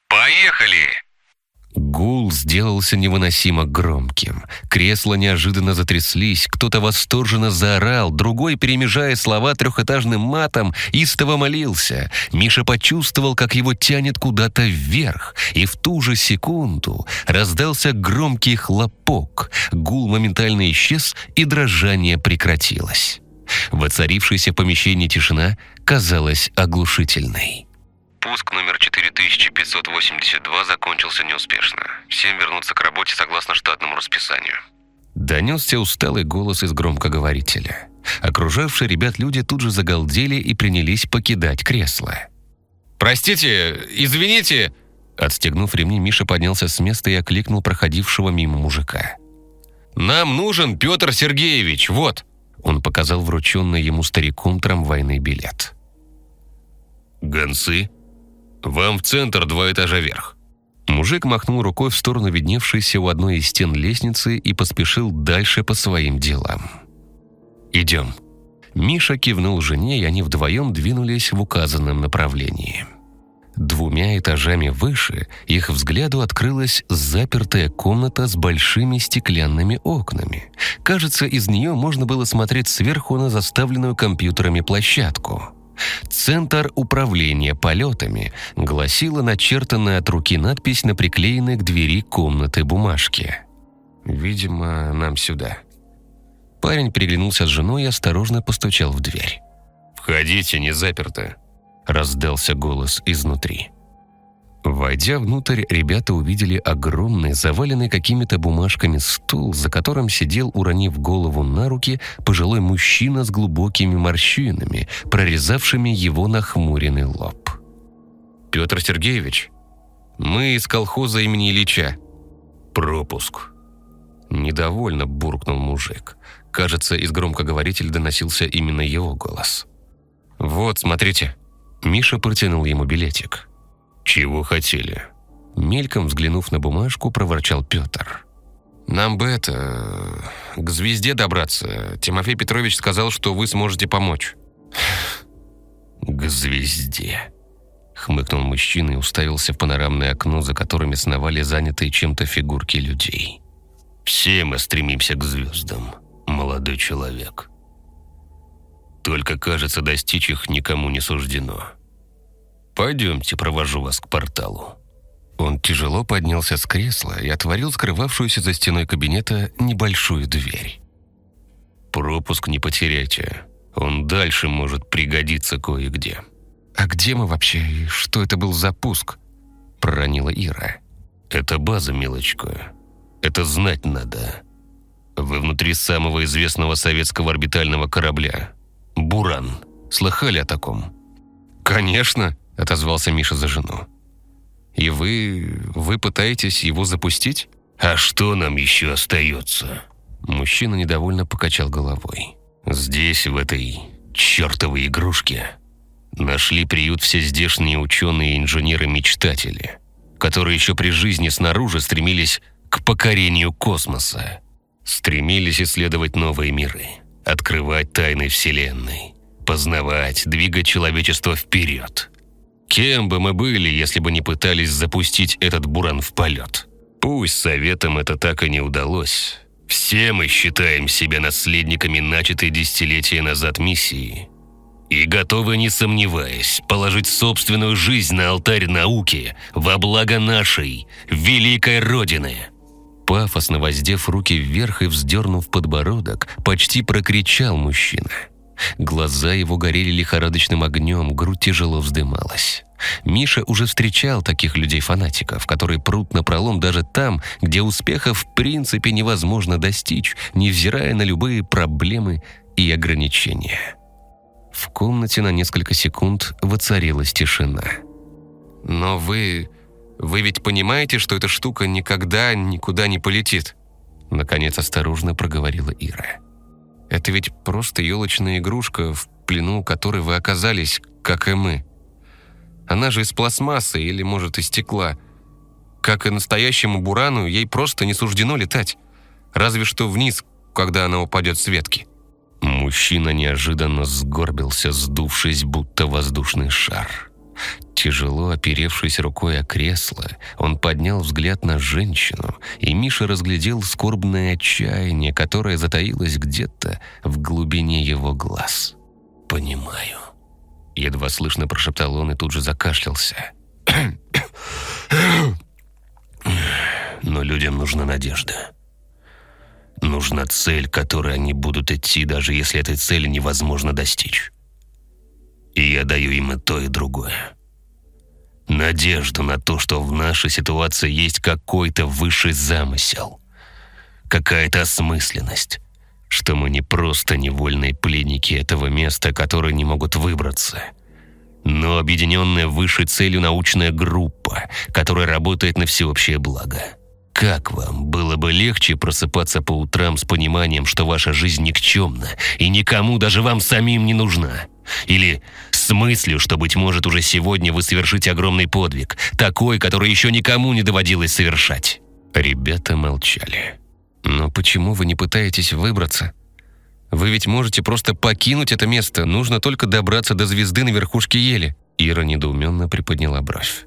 S2: Поехали!
S1: Гул сделался невыносимо громким. Кресла неожиданно затряслись, кто-то восторженно заорал, другой, перемежая слова трехэтажным матом, истово молился. Миша почувствовал, как его тянет куда-то вверх, и в ту же секунду раздался громкий хлопок. Гул моментально исчез, и дрожание прекратилось. Воцарившаяся в помещении тишина казалась оглушительной.
S2: Пуск номер 4582 закончился неуспешно. Всем вернуться к работе согласно штатному расписанию.
S1: Донесся усталый голос из громкоговорителя. Окружавшие ребят люди тут же загалдели и принялись покидать кресло.
S3: «Простите, извините!»
S1: Отстегнув ремни, Миша поднялся с места и окликнул проходившего мимо мужика.
S3: «Нам нужен Петр Сергеевич, вот!»
S1: Он показал врученный ему стариком трамвайный билет.
S2: «Гонцы? Вам в центр два этажа вверх».
S1: Мужик махнул рукой в сторону видневшейся у одной из стен лестницы и поспешил дальше по своим делам. «Идем». Миша кивнул жене, и они вдвоем двинулись в указанном направлении. Двумя этажами выше их взгляду открылась запертая комната с большими стеклянными окнами. Кажется, из нее можно было смотреть сверху на заставленную компьютерами площадку. «Центр управления полетами» гласила начертанная от руки надпись на приклеенной к двери комнаты бумажке. «Видимо, нам сюда». Парень переглянулся с женой и осторожно постучал в дверь.
S2: «Входите, не заперто», —
S1: раздался голос изнутри. Войдя внутрь, ребята увидели огромный, заваленный какими-то бумажками стул, за которым сидел, уронив голову на руки, пожилой мужчина с глубокими морщинами, прорезавшими его нахмуренный лоб.
S3: «Петр Сергеевич, мы из колхоза имени Ильича».
S2: «Пропуск».
S1: Недовольно буркнул мужик. Кажется, из громкоговорителя доносился именно его голос.
S3: «Вот, смотрите».
S1: Миша протянул ему билетик.
S2: «Чего хотели?»
S1: Мельком взглянув на бумажку, проворчал Петр.
S3: «Нам бы это... к звезде добраться. Тимофей Петрович сказал, что вы сможете помочь».
S2: «К звезде», —
S1: хмыкнул мужчина и уставился в панорамное окно, за которыми сновали занятые чем-то фигурки людей.
S2: «Все мы стремимся к звездам, молодой человек. Только, кажется, достичь их никому не суждено». Пойдемте, провожу вас к порталу».
S1: Он тяжело поднялся с кресла и отворил скрывавшуюся за стеной кабинета небольшую дверь.
S2: «Пропуск не потеряйте. Он дальше может пригодиться кое-где».
S1: «А где мы вообще и что это был за пуск?» – проронила Ира.
S2: «Это база, милочка. Это знать надо. Вы внутри самого известного советского орбитального корабля. «Буран». Слыхали о таком?»
S3: «Конечно», отозвался Миша за жену. «И вы... вы пытаетесь его запустить?»
S2: «А что нам еще остается?»
S1: Мужчина недовольно покачал головой.
S2: «Здесь, в этой чертовой игрушке, нашли приют все здешние ученые и инженеры-мечтатели, которые еще при жизни снаружи стремились к покорению космоса, стремились исследовать новые миры, открывать тайны Вселенной, познавать, двигать человечество вперед. Кем бы мы были, если бы не пытались запустить этот буран в полет? Пусть советам это так и не удалось. Все мы считаем себя наследниками начатой десятилетия назад миссии.
S1: и готовы, не сомневаясь, положить собственную жизнь на алтарь науки во благо нашей великой Родины. Пафосно воздев руки вверх и вздернув подбородок, почти прокричал мужчина. Глаза его горели лихорадочным огнем, грудь тяжело вздымалась. Миша уже встречал таких людей-фанатиков, которые прут на пролом даже там, где успеха в принципе невозможно достичь, невзирая на любые проблемы и ограничения. В комнате на несколько секунд воцарилась тишина.
S3: «Но вы... вы ведь понимаете, что эта штука никогда никуда не полетит?»
S1: Наконец осторожно проговорила Ира.
S3: «Это ведь просто елочная игрушка, в плену которой вы оказались, как и мы. Она же из пластмассы или, может, из стекла. Как и настоящему бурану, ей просто не суждено летать. Разве что вниз, когда она упадет с ветки».
S1: Мужчина неожиданно сгорбился, сдувшись, будто воздушный шар. Тяжело оперевшись рукой о кресло, он поднял взгляд на женщину, и Миша разглядел скорбное отчаяние, которое затаилось где-то в глубине его глаз. «Понимаю», — едва слышно прошептал он и тут же закашлялся. «Но людям нужна надежда». Нужна цель, которой они будут идти, даже если этой цели невозможно достичь. И я даю им и то, и другое. Надежду на то, что в нашей ситуации есть какой-то высший замысел, какая-то осмысленность, что мы не просто невольные пленники этого места, которые не могут выбраться, но объединенная высшей целью научная группа, которая работает на всеобщее благо. Как вам было бы легче просыпаться по утрам с пониманием, что ваша жизнь никчемна и никому, даже вам самим, не нужна? Или с мыслью, что, быть может, уже сегодня вы совершите огромный подвиг, такой, который еще никому не доводилось совершать?» Ребята молчали.
S3: «Но почему вы не пытаетесь выбраться? Вы ведь можете просто покинуть это место, нужно только добраться до звезды на верхушке ели».
S1: Ира недоуменно приподняла бровь.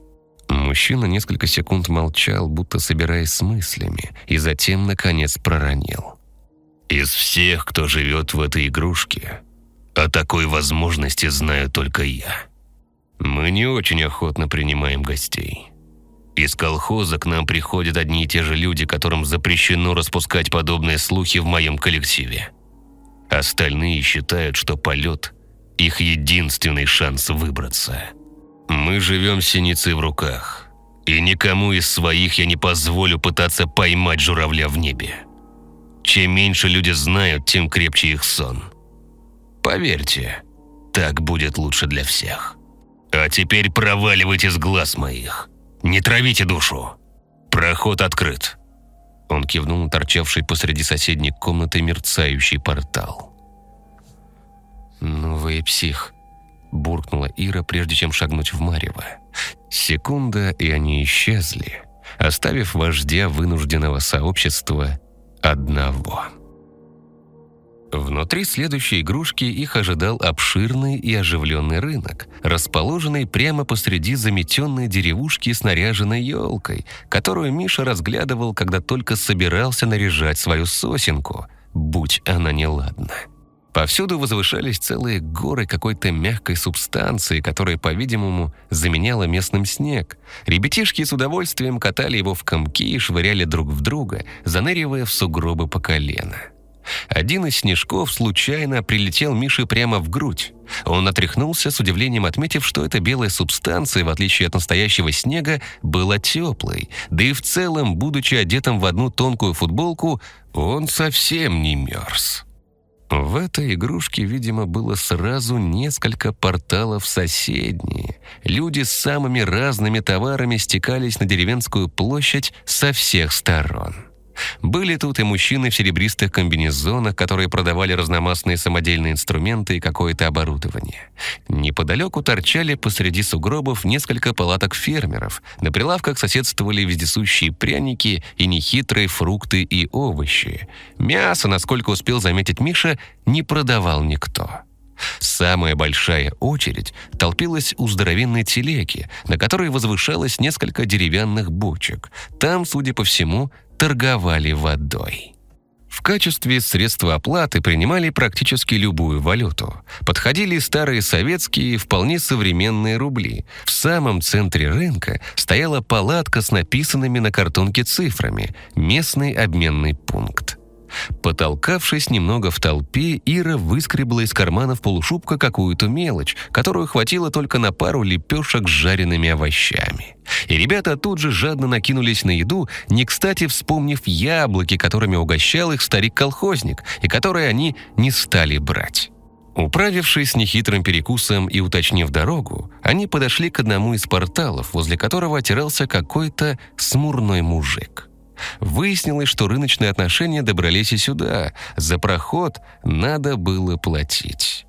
S1: Мужчина несколько секунд молчал, будто собираясь с мыслями, и затем, наконец, проронил. «Из всех, кто живет в этой игрушке, о такой возможности знаю только я. Мы не очень охотно принимаем гостей. Из колхоза к нам приходят одни и те же люди, которым запрещено распускать подобные слухи в моем коллективе. Остальные считают, что полет – их единственный шанс выбраться». Мы живем синицей в руках, и никому из своих я не позволю пытаться поймать журавля в небе. Чем меньше люди знают, тем крепче их сон. Поверьте, так будет лучше для всех. А теперь проваливайте с глаз моих. Не травите душу. Проход открыт. Он кивнул на торчавший посреди соседней комнаты мерцающий портал.
S3: «Ну вы и псих»,
S1: буркнула Ира, прежде чем шагнуть в Марево. Секунда, и они исчезли, оставив вождя вынужденного сообщества одного. Внутри следующей игрушки их ожидал обширный и оживленный рынок, расположенный прямо посреди заметенной деревушки с наряженной елкой, которую Миша разглядывал, когда только собирался наряжать свою сосенку, будь она неладна. Повсюду возвышались целые горы какой-то мягкой субстанции, которая, по-видимому, заменяла местным снег. Ребятишки с удовольствием катали его в комки и швыряли друг в друга, заныривая в сугробы по колено. Один из снежков случайно прилетел Мише прямо в грудь. Он отряхнулся, с удивлением отметив, что эта белая субстанция, в отличие от настоящего снега, была теплой. Да и в целом, будучи одетым в одну тонкую футболку, он совсем не мерз. В этой игрушке, видимо, было сразу несколько порталов соседние. Люди с самыми разными товарами стекались на деревенскую площадь со всех сторон. Были тут и мужчины в серебристых комбинезонах, которые продавали разномастные самодельные инструменты и какое-то оборудование. Неподалеку торчали посреди сугробов несколько палаток фермеров. На прилавках соседствовали вездесущие пряники и нехитрые фрукты и овощи. Мясо, насколько успел заметить Миша, не продавал никто. Самая большая очередь толпилась у здоровенной телеги, на которой возвышалось несколько деревянных бочек. Там, судя по всему, торговали водой. В качестве средства оплаты принимали практически любую валюту. Подходили старые советские, вполне современные рубли. В самом центре рынка стояла палатка с написанными на картонке цифрами «Местный обменный пункт». Потолкавшись немного в толпе, Ира выскребла из карманов полушубка какую-то мелочь, которую хватило только на пару лепешек с жареными овощами. И ребята тут же жадно накинулись на еду, не кстати вспомнив яблоки, которыми угощал их старик-колхозник, и которые они не стали брать. Управившись с нехитрым перекусом и уточнив дорогу, они подошли к одному из порталов, возле которого отирался какой-то смурной мужик. Выяснилось, что рыночные отношения добрались и сюда. За проход надо было платить.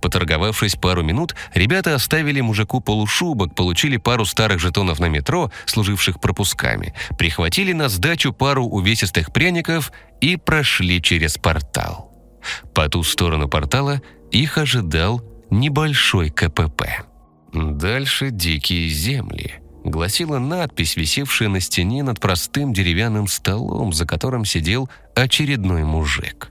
S1: Поторговавшись пару минут, ребята оставили мужику полушубок, получили пару старых жетонов на метро, служивших пропусками, прихватили на сдачу пару увесистых пряников и прошли через портал. По ту сторону портала их ожидал небольшой КПП. Дальше дикие земли – гласила надпись, висевшая на стене над простым деревянным столом, за которым сидел очередной мужик.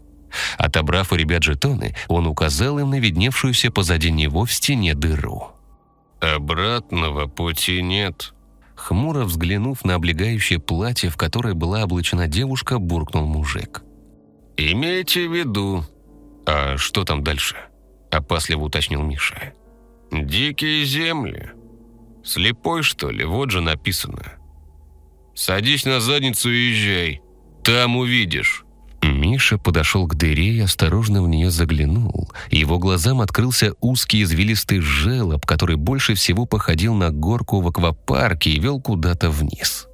S1: Отобрав у ребят жетоны, он указал им на видневшуюся позади него в стене дыру.
S2: «Обратного пути нет»,
S1: Хмуро взглянув на облегающее платье, в которое была облачена девушка, буркнул мужик.
S2: «Имейте в виду».
S1: «А что там дальше?» – опасливо уточнил Миша.
S2: «Дикие земли. Слепой, что ли? Вот же написано. Садись на задницу и езжай. Там увидишь».
S1: Миша подошел к дыре и осторожно в нее заглянул. Его глазам открылся узкий извилистый желоб, который больше всего походил на горку в аквапарке и вел куда-то вниз.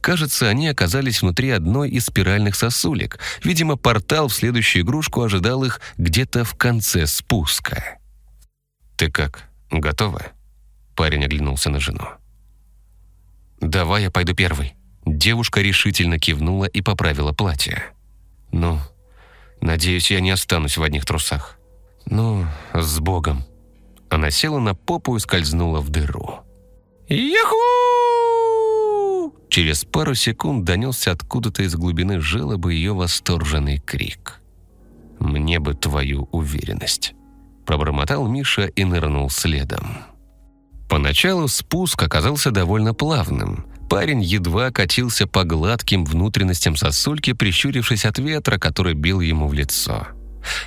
S1: Кажется, они оказались внутри одной из спиральных сосулек. Видимо, портал в следующую игрушку ожидал их где-то в конце спуска. «Ты как, готова?» Парень оглянулся на жену. «Давай я пойду первый». Девушка решительно кивнула и поправила платье. «Ну, надеюсь, я не останусь в одних трусах. Ну, с Богом». Она села на попу и скользнула в дыру.
S3: «Яху!»
S1: Через пару секунд донесся откуда-то из глубины желоба ее восторженный крик. «Мне бы твою уверенность!» Пробормотал Миша и нырнул следом. Поначалу спуск оказался довольно плавным. Парень едва катился по гладким внутренностям сосульки, прищурившись от ветра, который бил ему в лицо.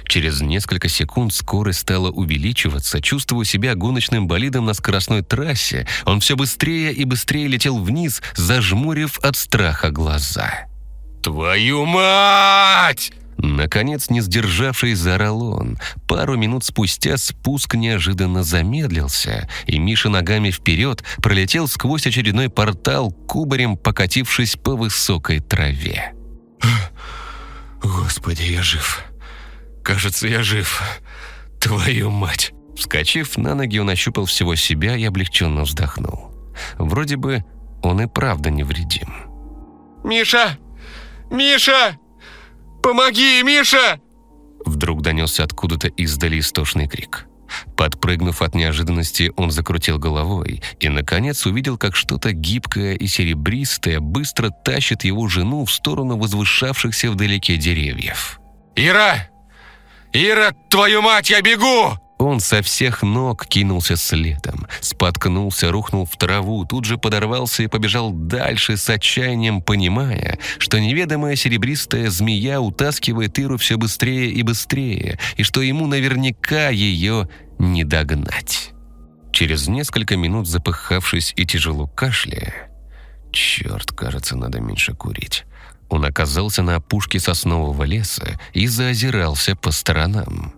S1: Через несколько секунд скорость стала увеличиваться, чувствуя себя гоночным болидом на скоростной трассе, он все быстрее и быстрее летел вниз, зажмурив от страха глаза.
S3: «Твою мать!»
S1: Наконец, не сдержавшись, заорал он. Пару минут спустя спуск неожиданно замедлился, и Миша ногами вперед пролетел сквозь очередной портал, кубарем покатившись по высокой траве.
S3: «Господи, я жив! Кажется, я жив! Твою мать!»
S1: Вскочив на ноги, он ощупал всего себя и облегченно вздохнул. Вроде бы он и правда невредим.
S3: «Миша! Миша!» «Помоги, Миша!»
S1: Вдруг донесся откуда-то издали истошный крик. Подпрыгнув от неожиданности, он закрутил головой и, наконец, увидел, как что-то гибкое и серебристое быстро тащит его жену в сторону возвышавшихся вдалеке деревьев.
S3: «Ира! Ира, твою мать, я бегу!»
S1: Он со всех ног кинулся следом, споткнулся, рухнул в траву, тут же подорвался и побежал дальше с отчаянием, понимая, что неведомая серебристая змея утаскивает Иру все быстрее и быстрее, и что ему наверняка ее не догнать. Через несколько минут запыхавшись и тяжело кашляя, черт, кажется, надо меньше курить, он оказался на опушке соснового леса и заозирался по сторонам.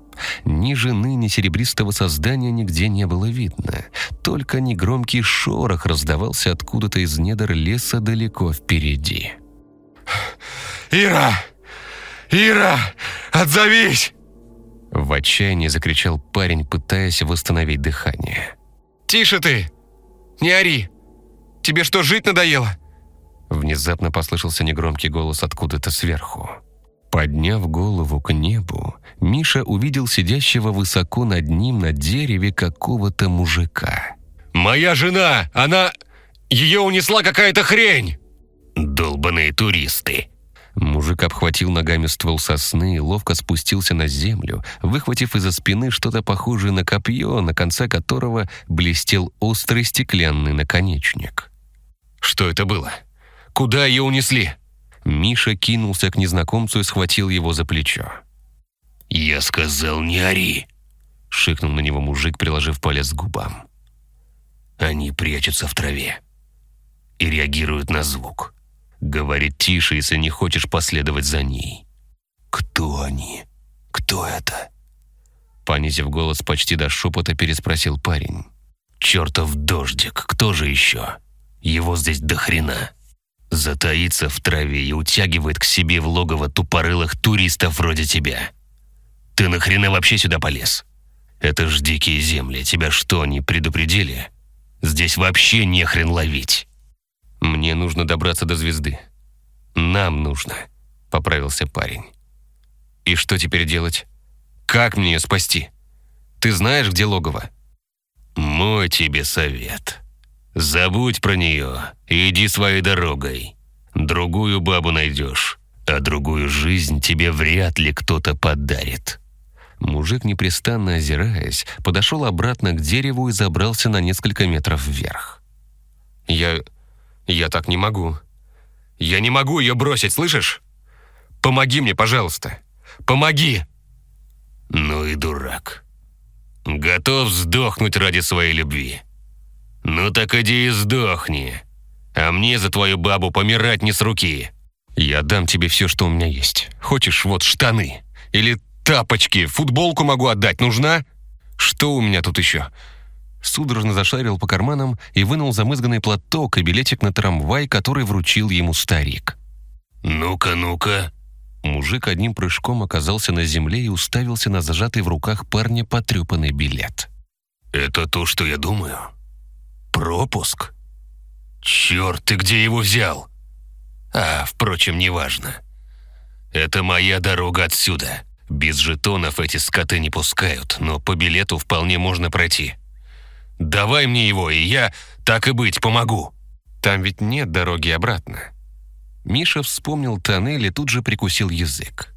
S1: Ни жены, ни серебристого создания нигде не было видно. Только негромкий шорох раздавался откуда-то из недр леса далеко впереди.
S3: «Ира! Ира! Отзовись!»
S1: В отчаянии закричал парень, пытаясь восстановить дыхание.
S3: «Тише ты! Не ори! Тебе что, жить надоело?»
S1: Внезапно послышался негромкий голос откуда-то сверху. Подняв голову к небу, Миша увидел сидящего высоко над ним на дереве какого-то мужика.
S3: «Моя жена! Она... Ее унесла какая-то хрень!»
S2: «Долбаные туристы!»
S1: Мужик обхватил ногами ствол сосны и ловко спустился на землю, выхватив из-за спины что-то похожее на копье, на конце которого блестел острый стеклянный наконечник.
S3: «Что это было? Куда ее унесли?»
S1: Миша кинулся к незнакомцу и схватил его за плечо.
S2: «Я сказал, не ори!»
S1: — шикнул на него мужик, приложив палец к губам.
S2: «Они прячутся в траве и реагируют на звук.
S1: Говорит тише, если не хочешь последовать за ней».
S2: «Кто они? Кто это?»
S1: Понизив голос почти до шепота, переспросил парень.
S2: «Чертов дождик, кто же еще? Его здесь до хрена!» Затаится в траве и утягивает к себе в логово тупорылых туристов вроде тебя. Ты нахрена вообще сюда полез? Это ж дикие земли, тебя что, не предупредили? Здесь вообще не хрен ловить.
S1: Мне нужно добраться до звезды. Нам нужно, поправился парень. И что теперь делать? Как мне ее спасти? Ты знаешь, где логово?
S2: Мой тебе совет. Забудь про нее и иди своей дорогой. Другую бабу найдешь, а другую жизнь тебе вряд ли кто-то подарит».
S1: Мужик, непрестанно озираясь, подошел обратно к дереву и забрался на несколько метров вверх.
S3: «Я... я так не могу. Я не могу ее бросить, слышишь? Помоги мне, пожалуйста. Помоги!»
S2: «Ну и дурак. Готов сдохнуть ради своей любви. «Ну так иди и сдохни. А мне за твою бабу помирать не с руки».
S1: «Я дам тебе все, что у меня есть. Хочешь, вот штаны. Или тапочки. Футболку могу отдать. Нужна? Что у меня тут еще?» Судорожно зашарил по карманам и вынул замызганный платок и билетик на трамвай, который вручил ему старик.
S2: «Ну-ка, ну-ка».
S1: Мужик одним прыжком оказался на земле и уставился на зажатый в руках парня потрепанный билет.
S2: «Это то, что я думаю?» Пропуск? Черт, ты где его взял? А, впрочем, неважно. Это моя дорога отсюда. Без жетонов эти скоты не пускают, но по билету вполне можно пройти. Давай мне его, и я, так и быть, помогу.
S1: Там ведь нет дороги обратно. Миша вспомнил тоннель и тут же прикусил язык.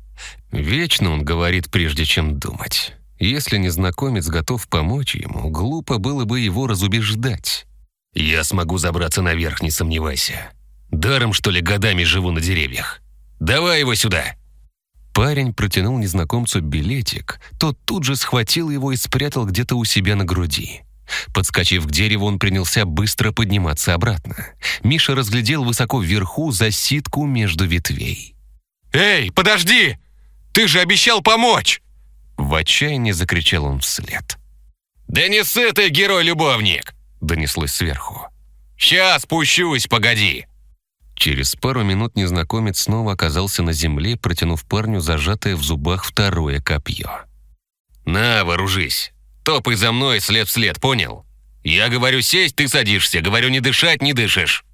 S1: Вечно он говорит, прежде чем думать. Если незнакомец готов помочь ему, глупо было бы его разубеждать.
S2: «Я смогу забраться наверх, не сомневайся. Даром, что ли, годами живу на деревьях. Давай его сюда!»
S1: Парень протянул незнакомцу билетик, тот тут же схватил его и спрятал где-то у себя на груди. Подскочив к дереву, он принялся быстро подниматься обратно. Миша разглядел высоко вверху засидку между ветвей.
S3: «Эй, подожди! Ты же обещал помочь!»
S1: В отчаянии закричал он вслед.
S2: «Да не ссы ты, герой-любовник!» Донеслось сверху. «Сейчас спущусь, погоди!»
S1: Через пару минут незнакомец снова оказался на земле, протянув парню зажатое в зубах второе копье.
S2: «На, вооружись! Топай за мной след в след, понял? Я говорю сесть, ты садишься, говорю не дышать, не дышишь.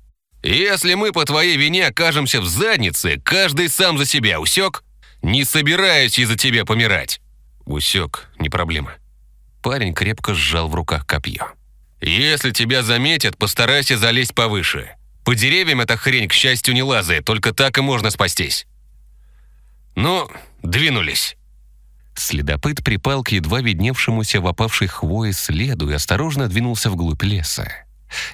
S2: Если мы по твоей вине окажемся в заднице, каждый сам за себя, усек? Не собираюсь из-за тебя помирать!»
S1: «Усек, не проблема». Парень крепко сжал в руках копье.
S2: «Если тебя заметят, постарайся залезть повыше. По деревьям эта хрень, к счастью, не лазает, только так и можно спастись». «Ну, двинулись».
S1: Следопыт припал к едва видневшемуся в опавшей хвое следу и осторожно двинулся вглубь леса.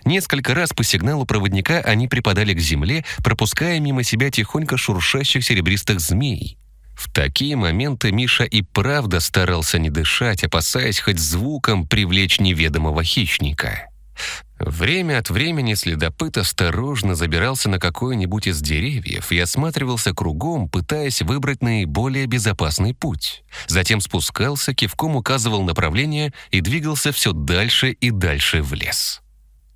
S1: Несколько раз по сигналу проводника они припадали к земле, пропуская мимо себя тихонько шуршащих серебристых змей. В такие моменты Миша и правда старался не дышать, опасаясь хоть звуком привлечь неведомого хищника. Время от времени следопыт осторожно забирался на какой-нибудь из деревьев и осматривался кругом, пытаясь выбрать наиболее безопасный путь. Затем спускался, кивком указывал направление и двигался все дальше и дальше в лес.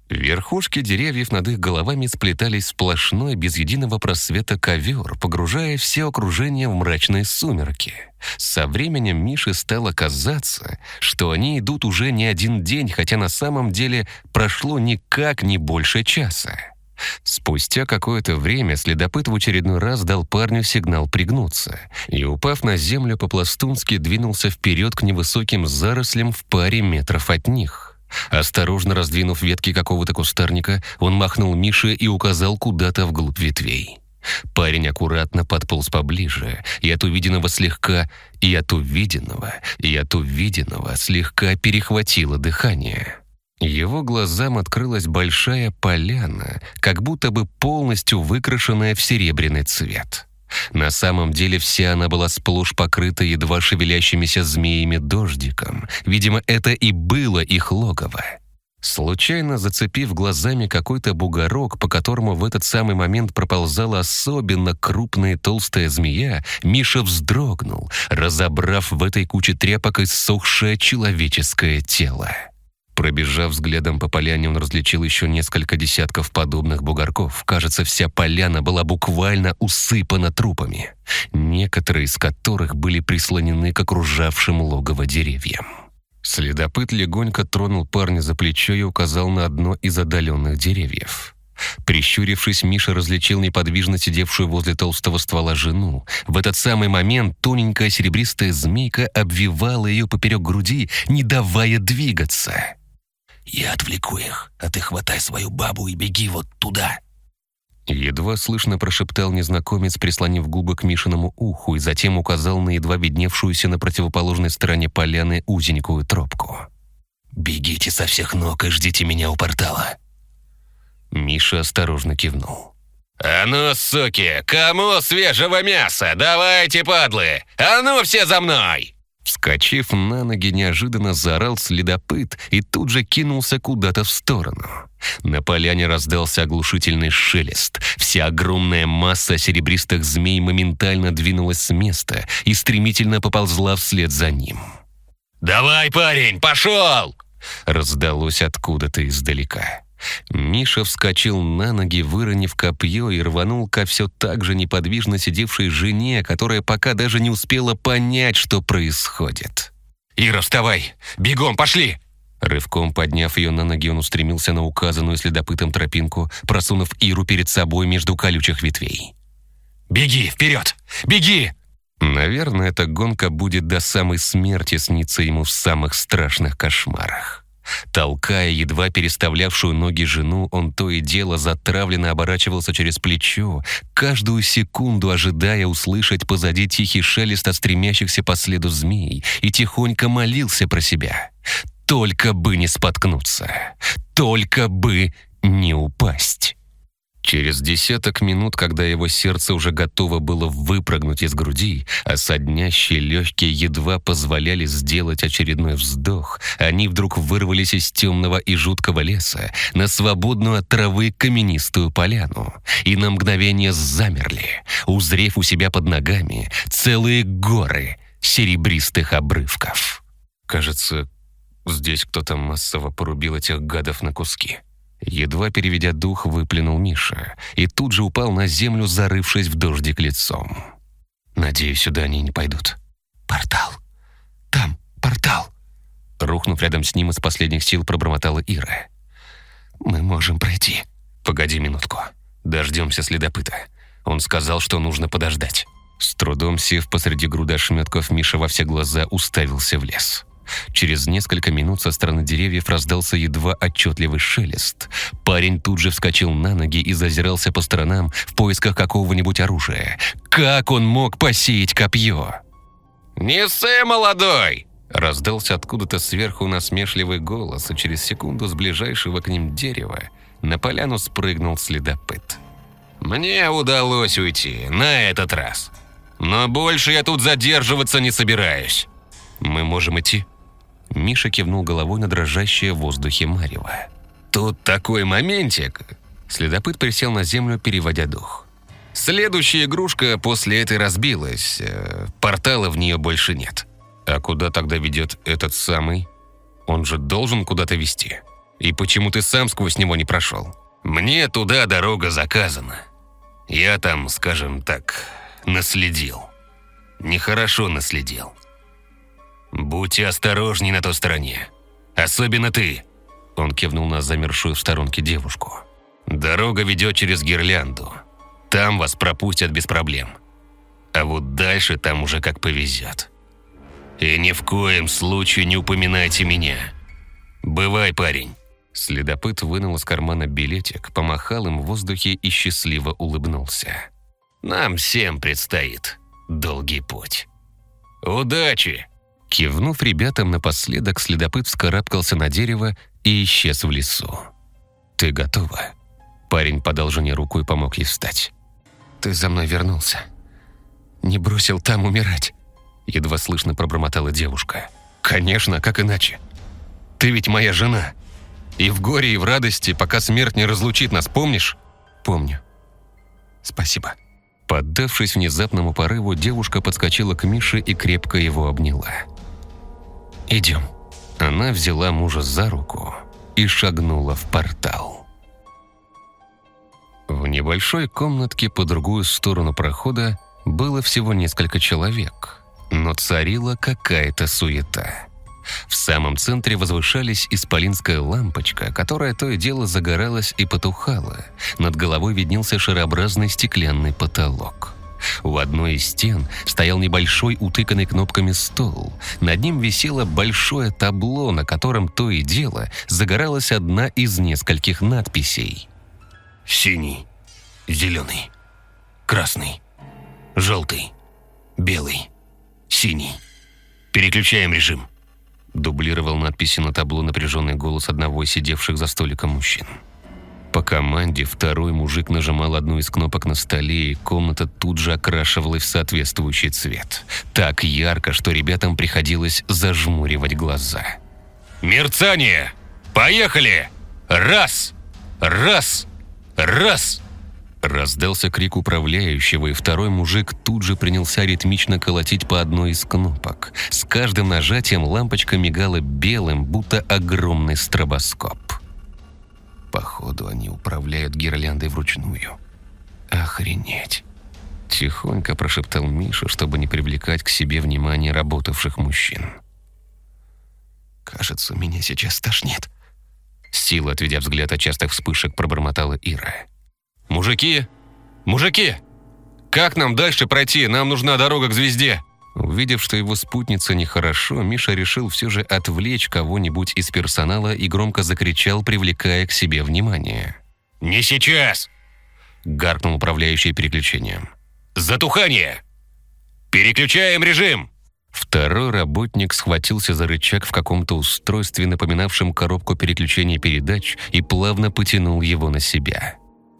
S1: Верхушки деревьев над их головами сплетались сплошной, без единого просвета ковер, погружая все окружение в мрачные сумерки. Со временем Мише стало казаться, что они идут уже не один день, хотя на самом деле прошло никак не больше часа. Спустя какое-то время следопыт в очередной раз дал парню сигнал пригнуться и, упав на землю по-пластунски, двинулся вперед к невысоким зарослям в паре метров от них. Осторожно раздвинув ветки какого-то кустарника, он махнул Мише и указал куда-то вглубь ветвей. Парень аккуратно подполз поближе, и от увиденного слегка, и от увиденного, и от увиденного слегка перехватило дыхание. Его глазам открылась большая поляна, как будто бы полностью выкрашенная в серебряный цвет. На самом деле вся она была сплошь покрыта едва шевелящимися змеями-дождиком. Видимо, это и было их логово. Случайно зацепив глазами какой-то бугорок, по которому в этот самый момент проползала особенно крупная толстая змея, Миша вздрогнул, разобрав в этой куче тряпок иссохшее человеческое тело. Пробежав взглядом по поляне, он различил еще несколько десятков подобных бугорков. Кажется, вся поляна была буквально усыпана трупами, некоторые из которых были прислонены к окружавшим логово деревьям. Следопыт легонько тронул парня за плечо и указал на одно из отдаленных деревьев. Прищурившись, Миша различил неподвижно сидевшую возле толстого ствола жену. В этот самый момент тоненькая серебристая змейка обвивала ее поперек груди, не давая двигаться.
S4: «Я отвлеку их, а ты хватай свою бабу и беги вот туда!»
S1: Едва слышно прошептал незнакомец, прислонив губы к Мишиному уху, и затем указал на едва видневшуюся на противоположной стороне поляны узенькую тропку.
S4: «Бегите со всех ног и ждите меня у портала!»
S1: Миша осторожно кивнул.
S2: «А ну, суки, кому свежего мяса? Давайте, падлы! А ну все за мной!»
S1: Вскочив на ноги, неожиданно заорал следопыт и тут же кинулся куда-то в сторону. На поляне раздался оглушительный шелест. Вся огромная масса серебристых змей моментально двинулась с места и стремительно поползла вслед за ним.
S2: «Давай, парень, пошел!»
S1: Раздалось откуда-то издалека. Миша вскочил на ноги, выронив копье и рванул ко все так же неподвижно сидевшей жене, которая пока даже не успела понять, что происходит.
S3: «Ира, вставай! Бегом, пошли!»
S1: Рывком подняв ее на ноги, он устремился на указанную следопытом тропинку, просунув Иру перед собой между колючих ветвей.
S3: «Беги, вперед! Беги!»
S1: Наверное, эта гонка будет до самой смерти сниться ему в самых страшных кошмарах. Толкая едва переставлявшую ноги жену, он то и дело затравленно оборачивался через плечо, каждую секунду ожидая услышать позади тихий шелест от стремящихся по следу змей, и тихонько молился про себя. «Только бы не споткнуться! Только бы не упасть!» Через десяток минут, когда его сердце уже готово было выпрыгнуть из груди, а соднящие легкие едва позволяли сделать очередной вздох, они вдруг вырвались из темного и жуткого леса на свободную от травы каменистую поляну и на мгновение замерли, узрев у себя под ногами целые горы серебристых обрывков. Кажется, здесь кто-то массово порубил этих гадов на куски. Едва переведя дух, выплюнул Миша и тут же упал на землю, зарывшись в дождик лицом. «Надеюсь, сюда они не пойдут».
S4: «Портал! Там портал!»
S1: Рухнув рядом с ним, из последних сил пробормотала Ира.
S4: «Мы можем пройти».
S1: «Погоди минутку. Дождемся следопыта. Он сказал, что нужно подождать». С трудом сев посреди груда ошметков, Миша во все глаза уставился в лес. Через несколько минут со стороны деревьев раздался едва отчетливый шелест. Парень тут же вскочил на ноги и зазирался по сторонам в поисках какого-нибудь оружия. Как он мог посеять копье?
S2: «Не ссы, молодой!»
S1: Раздался откуда-то сверху насмешливый голос, и через секунду с ближайшего к ним дерева на поляну спрыгнул следопыт.
S2: «Мне удалось уйти, на этот раз. Но больше я тут задерживаться не собираюсь».
S1: «Мы можем идти?» Миша кивнул головой на дрожащее в воздухе марево.
S2: «Тут такой моментик!»
S1: Следопыт присел на землю, переводя дух.
S2: «Следующая игрушка после этой разбилась. Э, портала в нее больше нет».
S1: «А куда тогда ведет этот самый? Он же должен куда-то вести. И почему ты сам сквозь него не прошел?»
S2: «Мне туда дорога заказана. Я там, скажем так, наследил. Нехорошо наследил. «Будьте осторожней на той стороне. Особенно ты!»
S1: Он кивнул на замершую в сторонке девушку.
S2: «Дорога ведет через гирлянду. Там вас пропустят без проблем. А вот дальше там уже как повезет. И ни в коем случае не упоминайте меня. Бывай, парень!»
S1: Следопыт вынул из кармана билетик, помахал им в воздухе и счастливо улыбнулся.
S2: Нам всем предстоит долгий путь. Удачи!»
S1: Кивнув ребятам напоследок, следопыт вскарабкался на дерево и исчез в лесу. «Ты готова?» Парень подал жене руку и помог ей встать. «Ты за мной вернулся. Не бросил там умирать», — едва слышно пробормотала девушка. «Конечно, как иначе? Ты ведь моя жена. И в горе, и в радости, пока смерть не разлучит нас, помнишь?» «Помню. Спасибо». Поддавшись внезапному порыву, девушка подскочила к Мише и крепко его обняла. «Идем». Она взяла мужа за руку и шагнула в портал. В небольшой комнатке по другую сторону прохода было всего несколько человек, но царила какая-то суета. В самом центре возвышались исполинская лампочка, которая то и дело загоралась и потухала. Над головой виднелся шарообразный стеклянный потолок. У одной из стен стоял небольшой утыканный кнопками стол. Над ним висело большое табло, на котором то и дело загоралась одна из нескольких надписей.
S4: Синий, зеленый, красный, желтый, белый, синий. Переключаем режим.
S1: Дублировал надписи на табло напряженный голос одного из сидевших за столиком мужчин. По команде второй мужик нажимал одну из кнопок на столе, и комната тут же окрашивалась в соответствующий цвет. Так ярко, что ребятам приходилось зажмуривать глаза.
S2: «Мерцание! Поехали! Раз! Раз! Раз!»
S1: Раздался крик управляющего, и второй мужик тут же принялся ритмично колотить по одной из кнопок. С каждым нажатием лампочка мигала белым, будто огромный стробоскоп. Походу, они управляют гирляндой вручную. Охренеть. Тихонько прошептал Миша, чтобы не привлекать к себе внимание работавших мужчин. «Кажется, меня сейчас тошнит». Сила, отведя взгляд от частых вспышек, пробормотала Ира.
S3: «Мужики! Мужики! Как нам дальше пройти? Нам нужна дорога к звезде!»
S1: Увидев, что его спутница нехорошо, Миша решил все же отвлечь кого-нибудь из персонала и громко закричал, привлекая к себе внимание.
S2: «Не сейчас!»
S1: — гаркнул управляющий переключением.
S2: «Затухание! Переключаем режим!»
S1: Второй работник схватился за рычаг в каком-то устройстве, напоминавшем коробку переключения передач, и плавно потянул его на себя.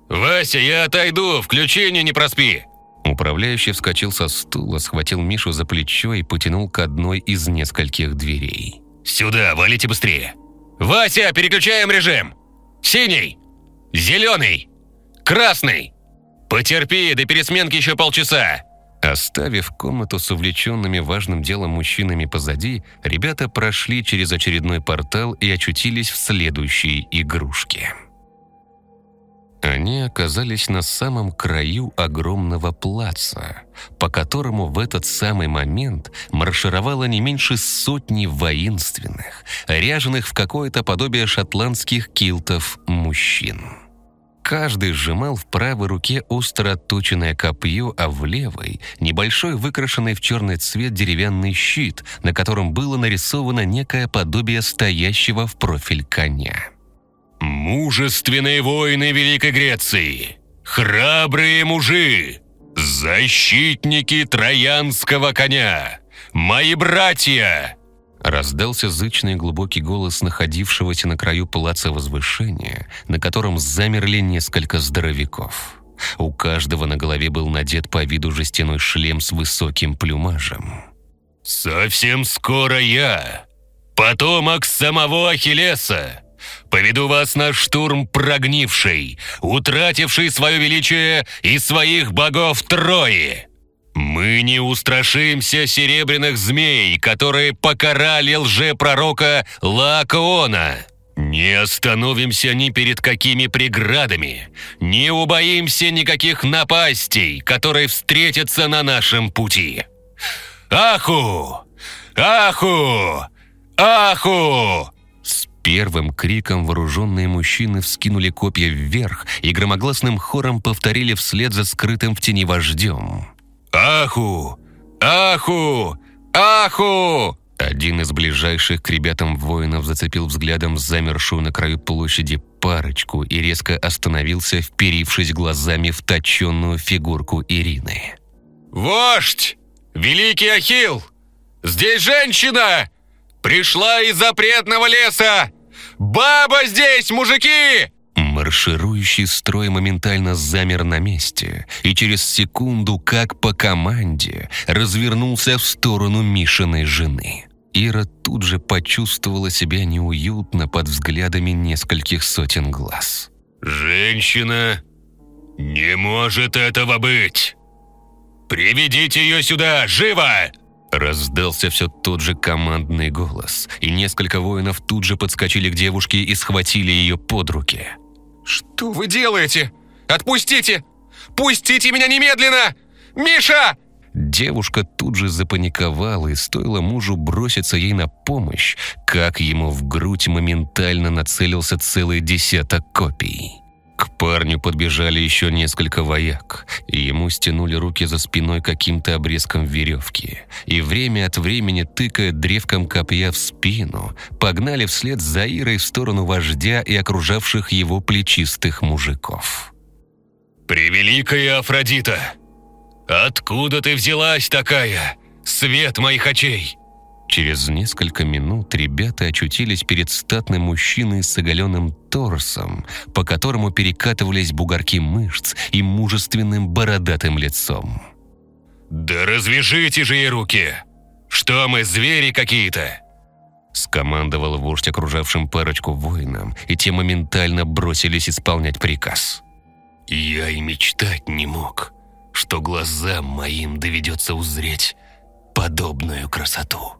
S2: «Вася, я отойду, включение не проспи!»
S1: Управляющий вскочил со стула, схватил Мишу за плечо и потянул к одной из нескольких дверей.
S2: «Сюда, валите быстрее!» «Вася, переключаем режим! Синий! Зеленый! Красный! Потерпи, до пересменки еще полчаса!»
S1: Оставив комнату с увлеченными важным делом мужчинами позади, ребята прошли через очередной портал и очутились в следующей игрушке. Они оказались на самом краю огромного плаца, по которому в этот самый момент маршировало не меньше сотни воинственных, ряженых в какое-то подобие шотландских килтов мужчин. Каждый сжимал в правой руке остро отточенное копье, а в левой – небольшой выкрашенный в черный цвет деревянный щит, на котором было нарисовано некое подобие стоящего в профиль коня.
S2: Мужественные воины Великой Греции, храбрые мужи, защитники троянского коня, мои братья!»
S1: Раздался зычный глубокий голос находившегося на краю плаца возвышения, на котором замерли несколько здоровяков. У каждого на голове был надет по виду жестяной шлем с высоким плюмажем.
S2: «Совсем скоро я, потомок самого Ахиллеса, Поведу вас на штурм прогнивший, утративший свое величие и своих богов Трои. Мы не устрашимся серебряных змей, которые покарали лжепророка Лакоона. Не остановимся ни перед какими преградами, не убоимся никаких напастей, которые встретятся на нашем пути. Аху! Аху! Аху!
S1: Первым криком вооруженные мужчины вскинули копья вверх и громогласным хором повторили вслед за скрытым в тени вождем.
S2: «Аху! Аху! Аху!»
S1: Один из ближайших к ребятам воинов зацепил взглядом замершую на краю площади парочку и резко остановился, вперившись глазами в точенную фигурку Ирины.
S3: «Вождь! Великий Ахилл! Здесь женщина! Пришла из запретного леса! Баба здесь, мужики!»
S1: Марширующий строй моментально замер на месте и через секунду, как по команде, развернулся в сторону Мишиной жены. Ира тут же почувствовала себя неуютно под взглядами нескольких сотен глаз.
S2: «Женщина, не может этого быть! Приведите ее сюда, живо!»
S1: Раздался все тот же командный голос, и несколько воинов тут же подскочили к девушке и схватили ее под руки.
S3: «Что вы делаете? Отпустите! Пустите меня немедленно! Миша!»
S1: Девушка тут же запаниковала, и стоило мужу броситься ей на помощь, как ему в грудь моментально нацелился целый десяток копий. К парню подбежали еще несколько вояк, и ему стянули руки за спиной каким-то обрезком веревки, и время от времени, тыкая древком копья в спину, погнали вслед за Ирой в сторону вождя и окружавших его плечистых мужиков.
S2: «Превеликая Афродита! Откуда ты взялась такая? Свет моих очей!»
S1: Через несколько минут ребята очутились перед статным мужчиной с оголенным торсом, по которому перекатывались бугорки мышц и мужественным бородатым лицом.
S2: «Да развяжите же ей руки! Что мы, звери какие-то?»
S1: Скомандовал вождь окружавшим парочку воинам, и те моментально бросились исполнять приказ.
S4: «Я и мечтать не мог, что глазам моим доведется узреть подобную красоту».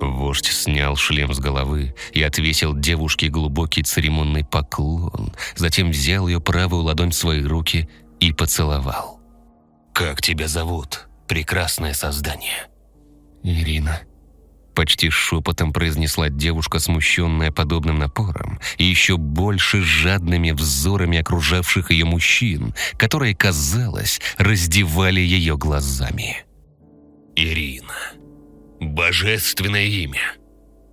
S1: Вождь снял шлем с головы и отвесил девушке глубокий церемонный поклон, затем взял ее правую ладонь в свои руки и поцеловал.
S4: «Как тебя зовут, прекрасное создание?»
S1: «Ирина», — почти шепотом произнесла девушка, смущенная подобным напором, и еще больше жадными взорами окружавших ее мужчин, которые, казалось, раздевали ее глазами.
S2: «Ирина», Божественное имя.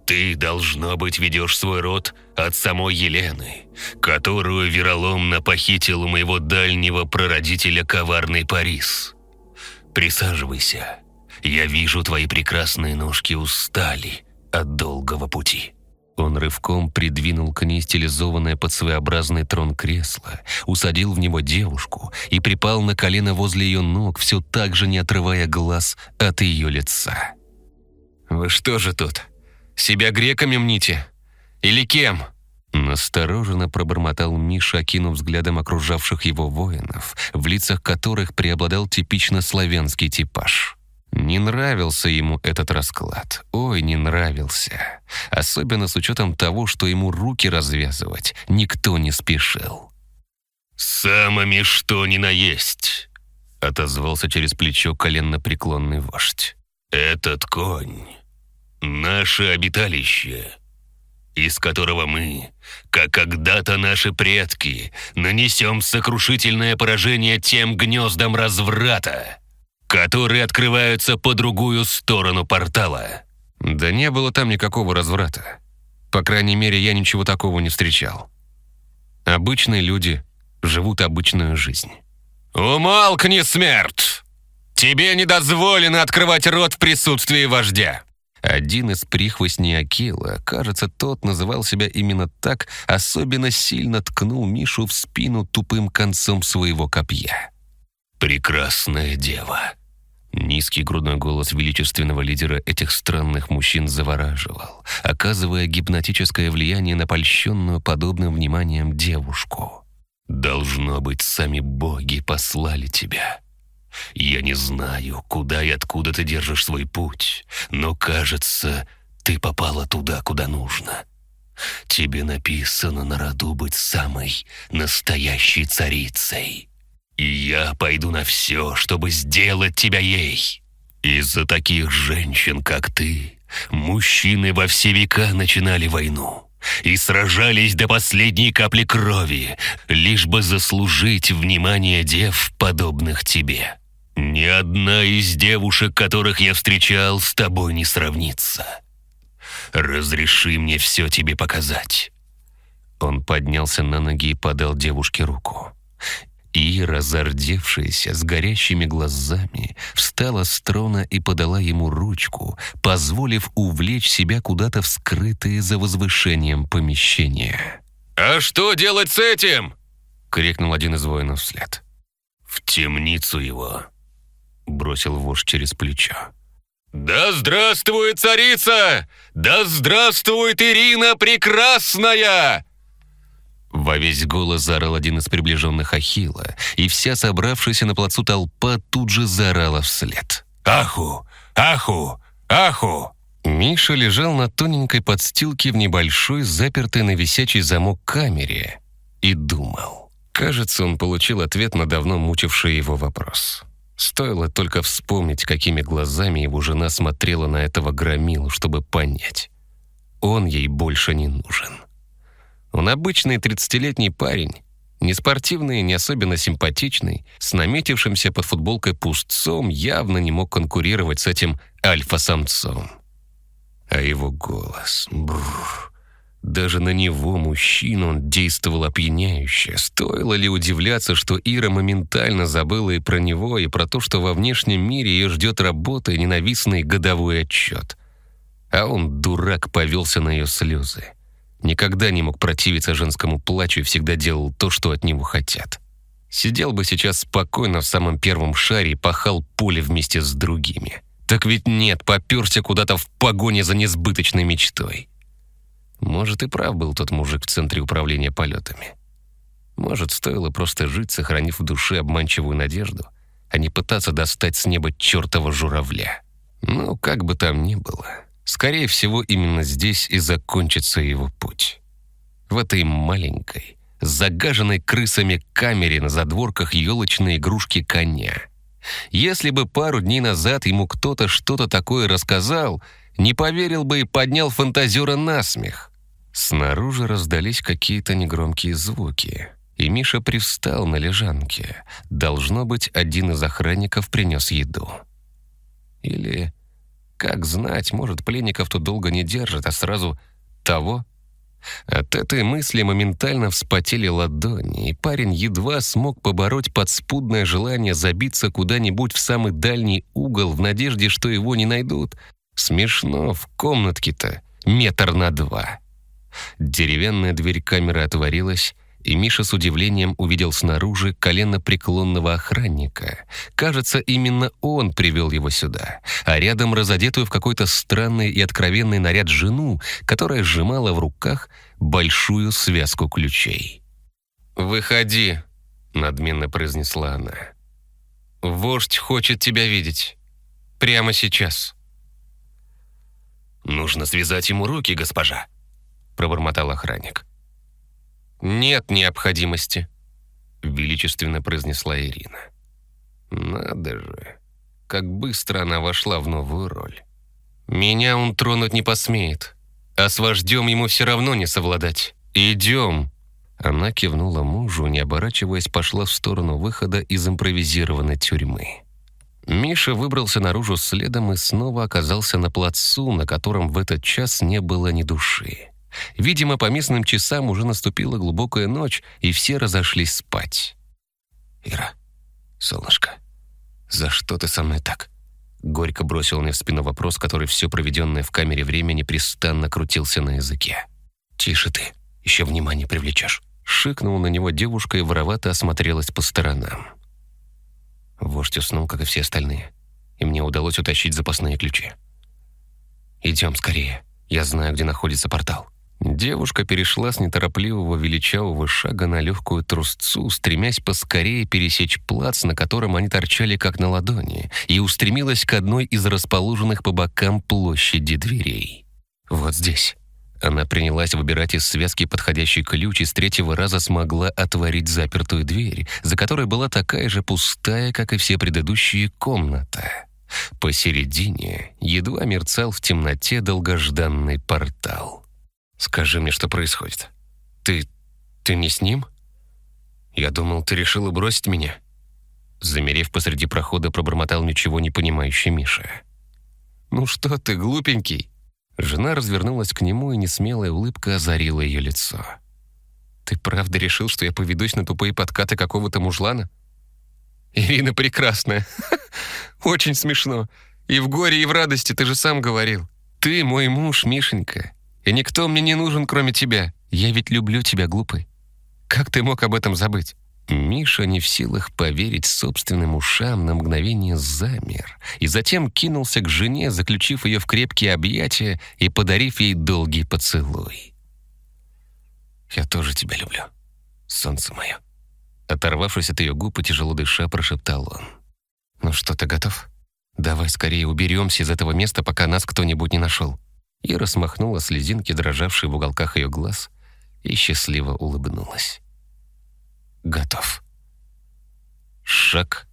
S2: Ты, должно быть, ведешь свой род от самой Елены, которую вероломно похитил у моего дальнего прародителя коварный Парис. Присаживайся. Я вижу, твои прекрасные ножки устали от долгого пути».
S1: Он рывком придвинул к ней стилизованное под своеобразный трон кресло, усадил в него девушку и припал на колено возле ее ног, все так же не отрывая глаз от ее лица.
S3: «Вы что же тут? Себя греками мните? Или кем?»
S1: Настороженно пробормотал Миша, окинув взглядом окружавших его воинов, в лицах которых преобладал типично славянский типаж. Не нравился ему этот расклад. Ой, не нравился. Особенно с учетом того, что ему руки развязывать никто не спешил.
S2: «Самыми что ни на есть!» — отозвался через плечо коленно-преклонный вождь. «Этот конь — наше обиталище, из которого мы, как когда-то наши предки, нанесем сокрушительное поражение тем гнездам разврата, которые открываются по другую сторону портала».
S3: Да не было там никакого разврата. По крайней мере, я ничего такого не встречал. Обычные люди живут обычную жизнь. «Умолкни, смерть! Тебе не дозволено открывать рот в присутствии вождя!»
S1: Один из прихвостней Акила, кажется, тот называл себя именно так, особенно сильно ткнул Мишу в спину тупым концом своего копья.
S2: «Прекрасная дева!»
S1: Низкий грудной голос величественного лидера этих странных мужчин завораживал, оказывая гипнотическое влияние на польщенную подобным вниманием девушку.
S2: «Должно быть, сами боги послали тебя. Я не знаю, куда и откуда ты держишь свой путь, но, кажется, ты попала туда, куда нужно. Тебе написано на роду быть самой настоящей царицей». И я пойду на все, чтобы сделать тебя ей. Из-за таких женщин, как ты, мужчины во все века начинали войну и сражались до последней капли крови, лишь бы заслужить внимание дев, подобных тебе. Ни одна из девушек, которых я встречал, с тобой не сравнится. Разреши мне все тебе показать.
S1: Он поднялся на ноги и подал девушке руку. Ира, зардевшаяся, с горящими глазами, встала с трона и подала ему ручку, позволив увлечь себя куда-то в скрытые за возвышением помещения.
S2: «А что делать с этим?»
S1: — крикнул один из воинов вслед.
S4: «В темницу его!» — бросил вождь через плечо.
S2: «Да здравствует царица! Да здравствует Ирина Прекрасная!»
S1: Во весь голос заорал один из приближенных Ахилла, и вся собравшаяся на плацу толпа тут же заорала вслед.
S4: «Аху! Аху! Аху!»
S1: Миша лежал на тоненькой подстилке в небольшой, запертой на висячий замок камере, и думал. Кажется, он получил ответ на давно мучивший его вопрос. Стоило только вспомнить, какими глазами его жена смотрела на этого громилу, чтобы понять. Он ей больше не нужен. Он обычный тридцатилетний парень, не спортивный, не особенно симпатичный, с наметившимся под футболкой пустцом явно не мог конкурировать с этим альфа-самцом. А его голос... Бррр, даже на него, мужчину, он действовал опьяняюще. Стоило ли удивляться, что Ира моментально забыла и про него, и про то, что во внешнем мире ее ждет работа и ненавистный годовой отчет. А он, дурак, повелся на ее слезы. Никогда не мог противиться женскому плачу и всегда делал то, что от него хотят. Сидел бы сейчас спокойно в самом первом шаре и пахал поле вместе с другими. Так ведь нет, поперся куда-то в погоне за несбыточной мечтой. Может, и прав был тот мужик в центре управления полетами. Может, стоило просто жить, сохранив в душе обманчивую надежду, а не пытаться достать с неба чертова журавля. Ну, как бы там ни было, скорее всего, именно здесь и закончится его путь. В этой маленькой, загаженной крысами камере на задворках елочной игрушки коня. Если бы пару дней назад ему кто-то что-то такое рассказал, не поверил бы и поднял фантазера на смех. Снаружи раздались какие-то негромкие звуки, и Миша привстал на лежанке. Должно быть, один из охранников принес еду. Или, как знать, может, пленников тут долго не держат, а сразу того. От этой мысли моментально вспотели ладони, и парень едва смог побороть подспудное желание забиться куда-нибудь в самый дальний угол в надежде, что его не найдут. Смешно, в комнатке-то метр на два. Деревянная дверь камеры отворилась, и Миша с удивлением увидел снаружи колено-преклонного охранника. Кажется, именно он привел его сюда, а рядом разодетую в какой-то странный и откровенный наряд жену, которая сжимала в руках большую связку ключей. «Выходи», — надменно произнесла она. «Вождь хочет тебя видеть. Прямо сейчас».
S4: «Нужно связать ему руки, госпожа», — пробормотал охранник.
S1: «Нет необходимости», — величественно произнесла Ирина. «Надо же, как быстро она вошла в новую роль. Меня он тронуть не посмеет, а с вождем ему все равно не совладать. Идем!» Она кивнула мужу, не оборачиваясь, пошла в сторону выхода из импровизированной тюрьмы. Миша выбрался наружу следом и снова оказался на плацу, на котором в этот час не было ни души. Видимо, по местным часам уже наступила глубокая ночь, и все разошлись спать. «Ира, солнышко, за что ты со мной так?» Горько бросил мне в спину вопрос, который все проведенное в камере время непрестанно крутился на языке. «Тише ты, еще внимание привлечешь». Шикнула на него девушка и воровато осмотрелась по сторонам. Вождь уснул, как и все остальные, и мне удалось утащить запасные ключи. «Идем скорее, я знаю, где находится портал». Девушка перешла с неторопливого величавого шага на легкую трусцу, стремясь поскорее пересечь плац, на котором они торчали как на ладони, и устремилась к одной из расположенных по бокам площади дверей. «Вот здесь». Она принялась выбирать из связки подходящий ключ и с третьего раза смогла отворить запертую дверь, за которой была такая же пустая, как и все предыдущие, комната. Посередине едва мерцал в темноте долгожданный портал. Скажи мне, что происходит. Ты... ты не с ним? Я думал, ты решила бросить меня. Замерев посреди прохода, пробормотал ничего не понимающий Миша. «Ну что ты, глупенький?» Жена развернулась к нему, и несмелая улыбка озарила ее лицо.
S3: Ты правда решил, что я поведусь на тупые подкаты какого-то мужлана? Ирина прекрасная. [LAUGHS] Очень смешно. И в горе, и в радости, ты же сам говорил. Ты мой муж, Мишенька. И никто мне не нужен, кроме тебя. Я ведь люблю тебя, глупый. Как ты мог об этом забыть? Миша не в силах поверить собственным ушам на мгновение замер и затем кинулся к жене, заключив ее в крепкие объятия и подарив ей долгий поцелуй. «Я тоже тебя люблю, солнце мое». Оторвавшись от ее губ и тяжело дыша, прошептал он. «Ну что, ты готов? Давай скорее уберемся из этого места, пока нас кто-нибудь не нашел». Ира смахнула слезинки, дрожавшие в уголках ее глаз, и счастливо улыбнулась. «Готов». Шаг,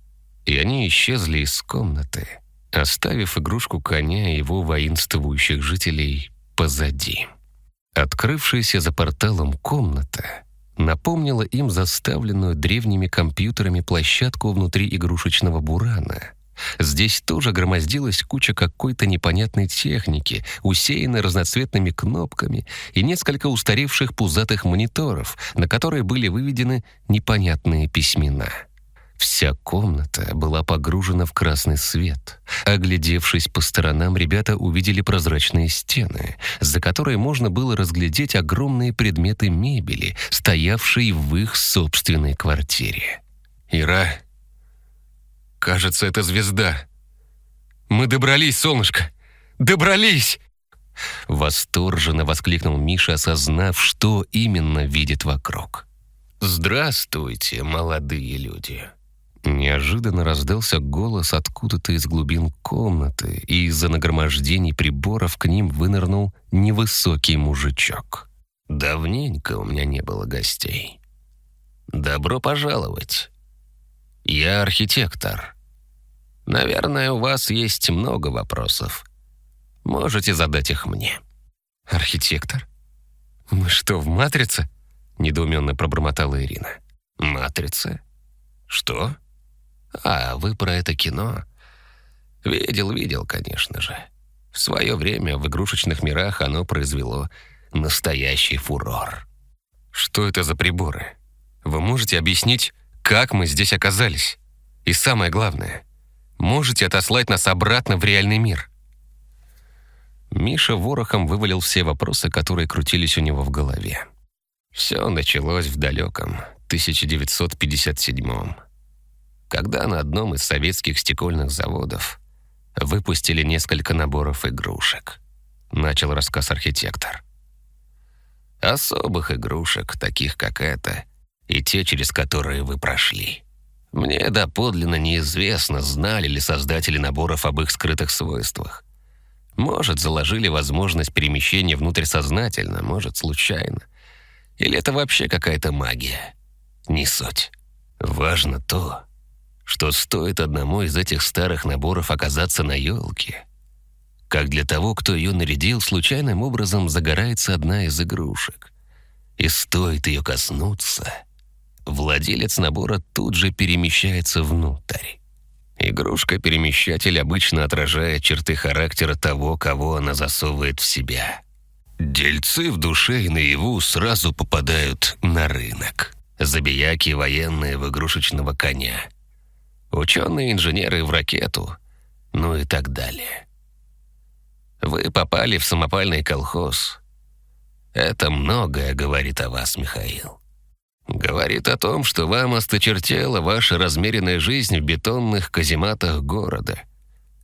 S3: и они исчезли из комнаты, оставив игрушку коня и его воинствующих жителей позади. Открывшаяся за порталом комната напомнила им заставленную древними компьютерами площадку внутри игрушечного бурана. Здесь тоже громоздилась куча какой-то непонятной техники, усеянной разноцветными кнопками и несколько устаревших пузатых мониторов, на которые были выведены непонятные письмена. Вся комната была погружена в красный свет. Оглядевшись по сторонам, ребята увидели прозрачные стены, за которые можно было разглядеть огромные предметы мебели, стоявшие в их собственной квартире. «Ира, кажется, это звезда. Мы добрались, солнышко! Добрались!» Восторженно воскликнул Миша, осознав, что именно видит вокруг. «Здравствуйте, молодые люди!» Неожиданно раздался голос откуда-то из глубин комнаты, и из-за нагромождений приборов к ним вынырнул невысокий мужичок. «Давненько у меня не было гостей. Добро пожаловать. Я архитектор. Наверное, у вас есть много вопросов. Можете задать их мне». «Архитектор? Мы что, в «Матрице»?» — недоуменно пробормотала Ирина. «Матрица? Что?» А, вы про это кино? Видел, видел, конечно же. В свое время в игрушечных мирах оно произвело настоящий фурор. Что это за приборы? Вы можете объяснить, как мы здесь оказались? И самое главное, можете отослать нас обратно в реальный мир? Миша ворохом вывалил все вопросы, которые крутились у него в голове. Все началось в далеком 1957 когда на одном из советских стекольных заводов выпустили несколько наборов игрушек. Начал рассказ архитектор. Особых игрушек, таких как эта, и те, через которые вы прошли. Мне доподлинно неизвестно, знали ли создатели наборов об их скрытых свойствах. Может, заложили возможность перемещения внутрь сознательно, может, случайно. Или это вообще какая-то магия. Не суть. Важно то, что стоит одному из этих старых наборов оказаться на елке, как для того, кто ее нарядил, случайным образом загорается одна из игрушек. И стоит ее коснуться, владелец набора тут же перемещается внутрь. Игрушка-перемещатель обычно отражает черты характера того, кого она засовывает в себя. Дельцы в душе и наяву сразу попадают на рынок. Забияки военные в игрушечного коня — ученые-инженеры в ракету, ну и так далее. Вы попали в самопальный колхоз. Это многое говорит о вас, Михаил. Говорит о том, что вам осточертела ваша размеренная жизнь в бетонных казематах города,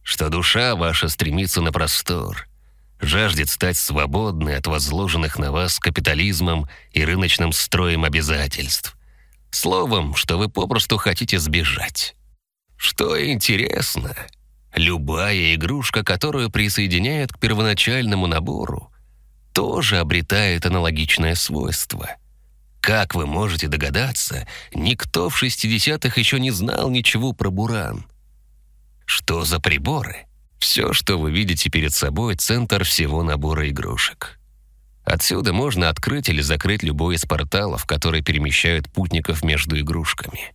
S3: что душа ваша стремится на простор, жаждет стать свободной от возложенных на вас капитализмом и рыночным строем обязательств. Словом, что вы попросту хотите сбежать. Что интересно, любая игрушка, которую присоединяют к первоначальному набору, тоже обретает аналогичное свойство. Как вы можете догадаться, никто в 60-х еще не знал ничего про буран. Что за приборы? Все, что вы видите перед собой, центр всего набора игрушек. Отсюда можно открыть или закрыть любой из порталов, которые перемещают путников между игрушками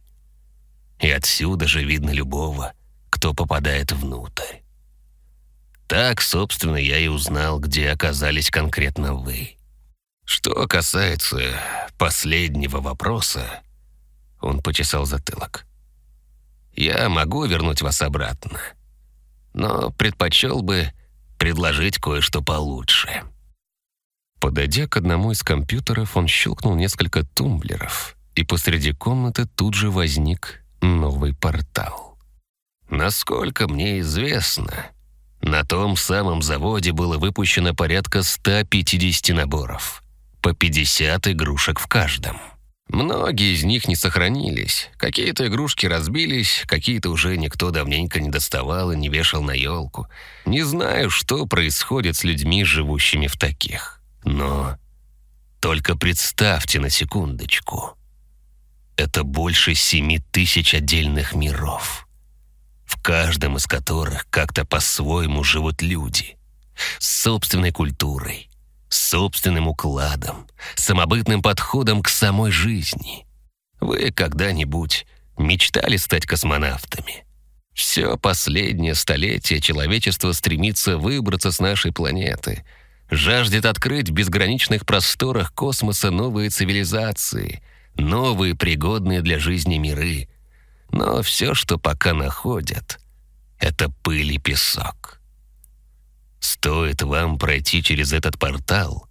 S3: и отсюда же видно любого, кто попадает внутрь. Так, собственно, я и узнал, где оказались конкретно вы. Что касается
S4: последнего вопроса, он почесал затылок. Я могу вернуть вас обратно, но предпочел бы предложить кое-что получше. Подойдя к одному из компьютеров, он щелкнул несколько тумблеров, и посреди комнаты тут же возник новый портал. Насколько мне известно, на том самом заводе было выпущено порядка 150 наборов, по 50 игрушек в каждом. Многие из них не сохранились. Какие-то игрушки разбились, какие-то уже никто давненько не доставал и не вешал на елку. Не знаю, что происходит с людьми, живущими в таких. Но только представьте на секундочку. Это больше семи тысяч отдельных миров, в каждом из которых как-то по-своему живут люди, с собственной культурой, собственным укладом, самобытным подходом к самой жизни. Вы когда-нибудь мечтали стать космонавтами? Все последнее столетие человечество стремится выбраться с нашей планеты — жаждет открыть в безграничных просторах космоса новые цивилизации, новые пригодные для жизни миры. Но все, что пока находят, это пыль и песок. Стоит вам пройти через этот портал,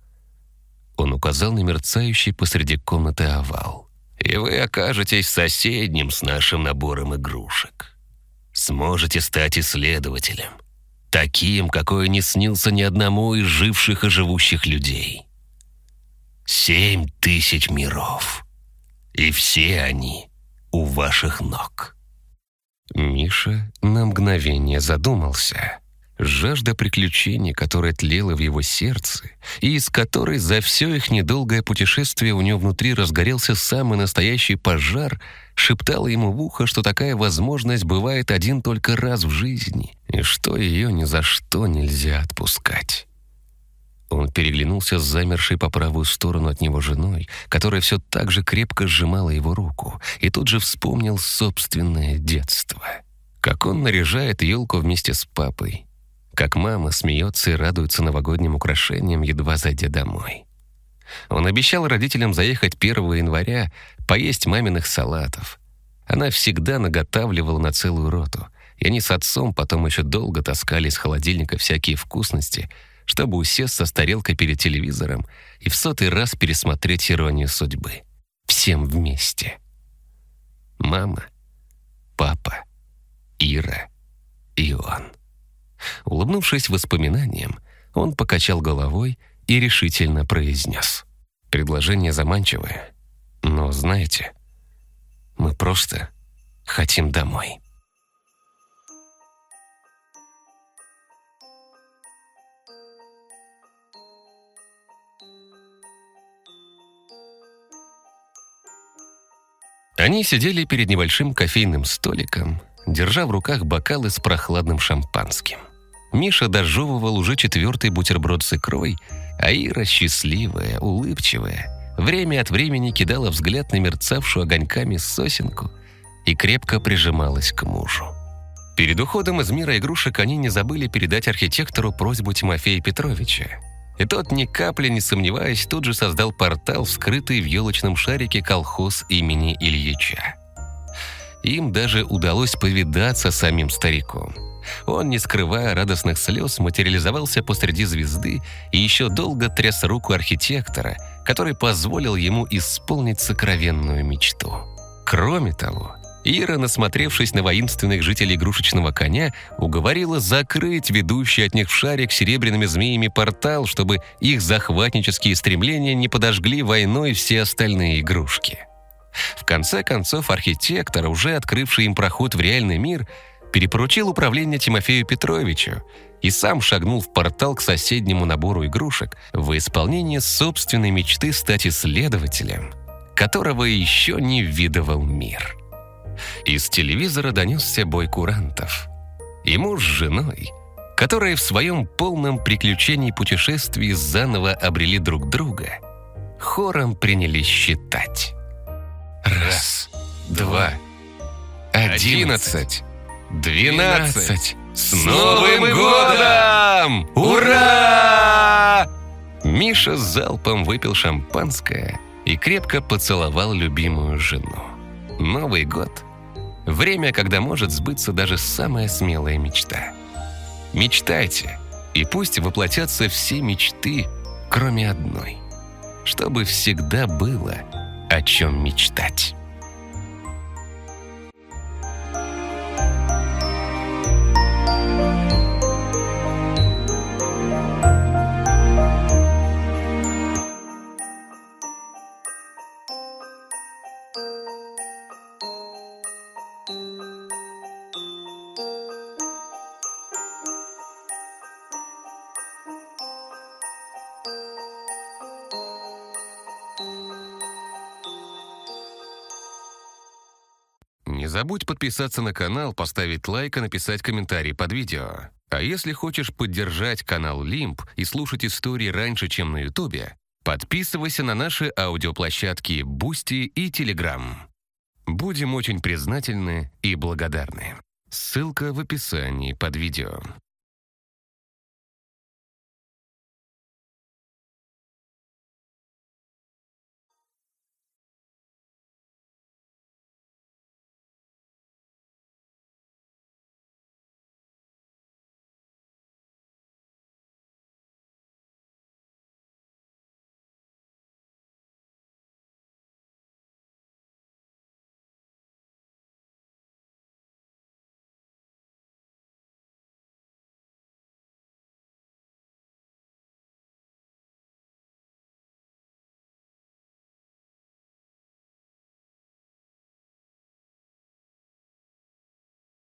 S4: он указал на мерцающий посреди комнаты овал, и вы окажетесь соседним с нашим набором игрушек. Сможете стать исследователем, таким, какой не снился ни одному из живших и живущих людей. Семь тысяч миров, и все они у ваших ног. Миша на мгновение задумался. Жажда приключений, которая тлела в его сердце, и из которой за все их недолгое путешествие у него внутри разгорелся самый настоящий пожар, шептала ему в ухо, что такая возможность бывает один только раз в жизни, и что ее ни за что нельзя отпускать. Он переглянулся с замершей по правую сторону от него женой, которая все так же крепко сжимала его руку, и тут же вспомнил собственное детство. Как он наряжает елку вместе с папой, как мама смеется и радуется новогодним украшениям, едва зайдя домой. Он обещал родителям заехать 1 января, поесть маминых салатов. Она всегда наготавливала на целую роту, и они с отцом потом еще долго таскали из холодильника всякие вкусности, чтобы усесться с тарелкой перед телевизором и в сотый раз пересмотреть «Иронию судьбы». Всем вместе. Мама, папа, Ира и он. Улыбнувшись воспоминаниям, он покачал головой и решительно произнес. «Предложение заманчивое, но, знаете, мы просто хотим домой». Они сидели перед небольшим кофейным столиком, держа в руках бокалы с прохладным шампанским. Миша дожевывал уже четвертый бутерброд с икрой, а Ира, счастливая, улыбчивая, время от времени кидала взгляд на мерцавшую огоньками сосенку и крепко прижималась к мужу. Перед уходом из мира игрушек они не забыли передать архитектору просьбу Тимофея Петровича. И тот, ни капли не сомневаясь, тут же создал портал, скрытый в елочном шарике колхоз имени Ильича. Им даже удалось повидаться самим стариком – он, не скрывая радостных слез, материализовался посреди звезды и еще долго тряс руку архитектора, который позволил ему исполнить сокровенную мечту. Кроме того, Ира, насмотревшись на воинственных жителей игрушечного коня, уговорила закрыть ведущий от них в шарик серебряными змеями портал, чтобы их захватнические стремления не подожгли войной все остальные игрушки. В конце концов, архитектор, уже открывший им проход в реальный мир, перепоручил управление Тимофею Петровичу и сам шагнул в портал к соседнему набору игрушек в исполнение собственной мечты стать исследователем, которого еще не видывал мир. Из телевизора донесся бой курантов. И муж с женой, которые в своем полном приключении путешествии заново обрели друг друга, хором принялись считать. Раз, два, одиннадцать. «Двенадцать! С Новым годом! Ура!» Миша залпом выпил шампанское
S1: и крепко поцеловал любимую жену. Новый год — время, когда может сбыться даже самая смелая мечта. Мечтайте, и пусть воплотятся все мечты, кроме одной. Чтобы всегда было о чем мечтать. Забудь подписаться на канал, поставить лайк и написать комментарий под видео. А если хочешь поддержать канал Лимп и слушать истории раньше, чем на Ютубе, подписывайся на наши аудиоплощадки Бусти и Телеграм. Будем очень признательны и благодарны. Ссылка в описании под видео.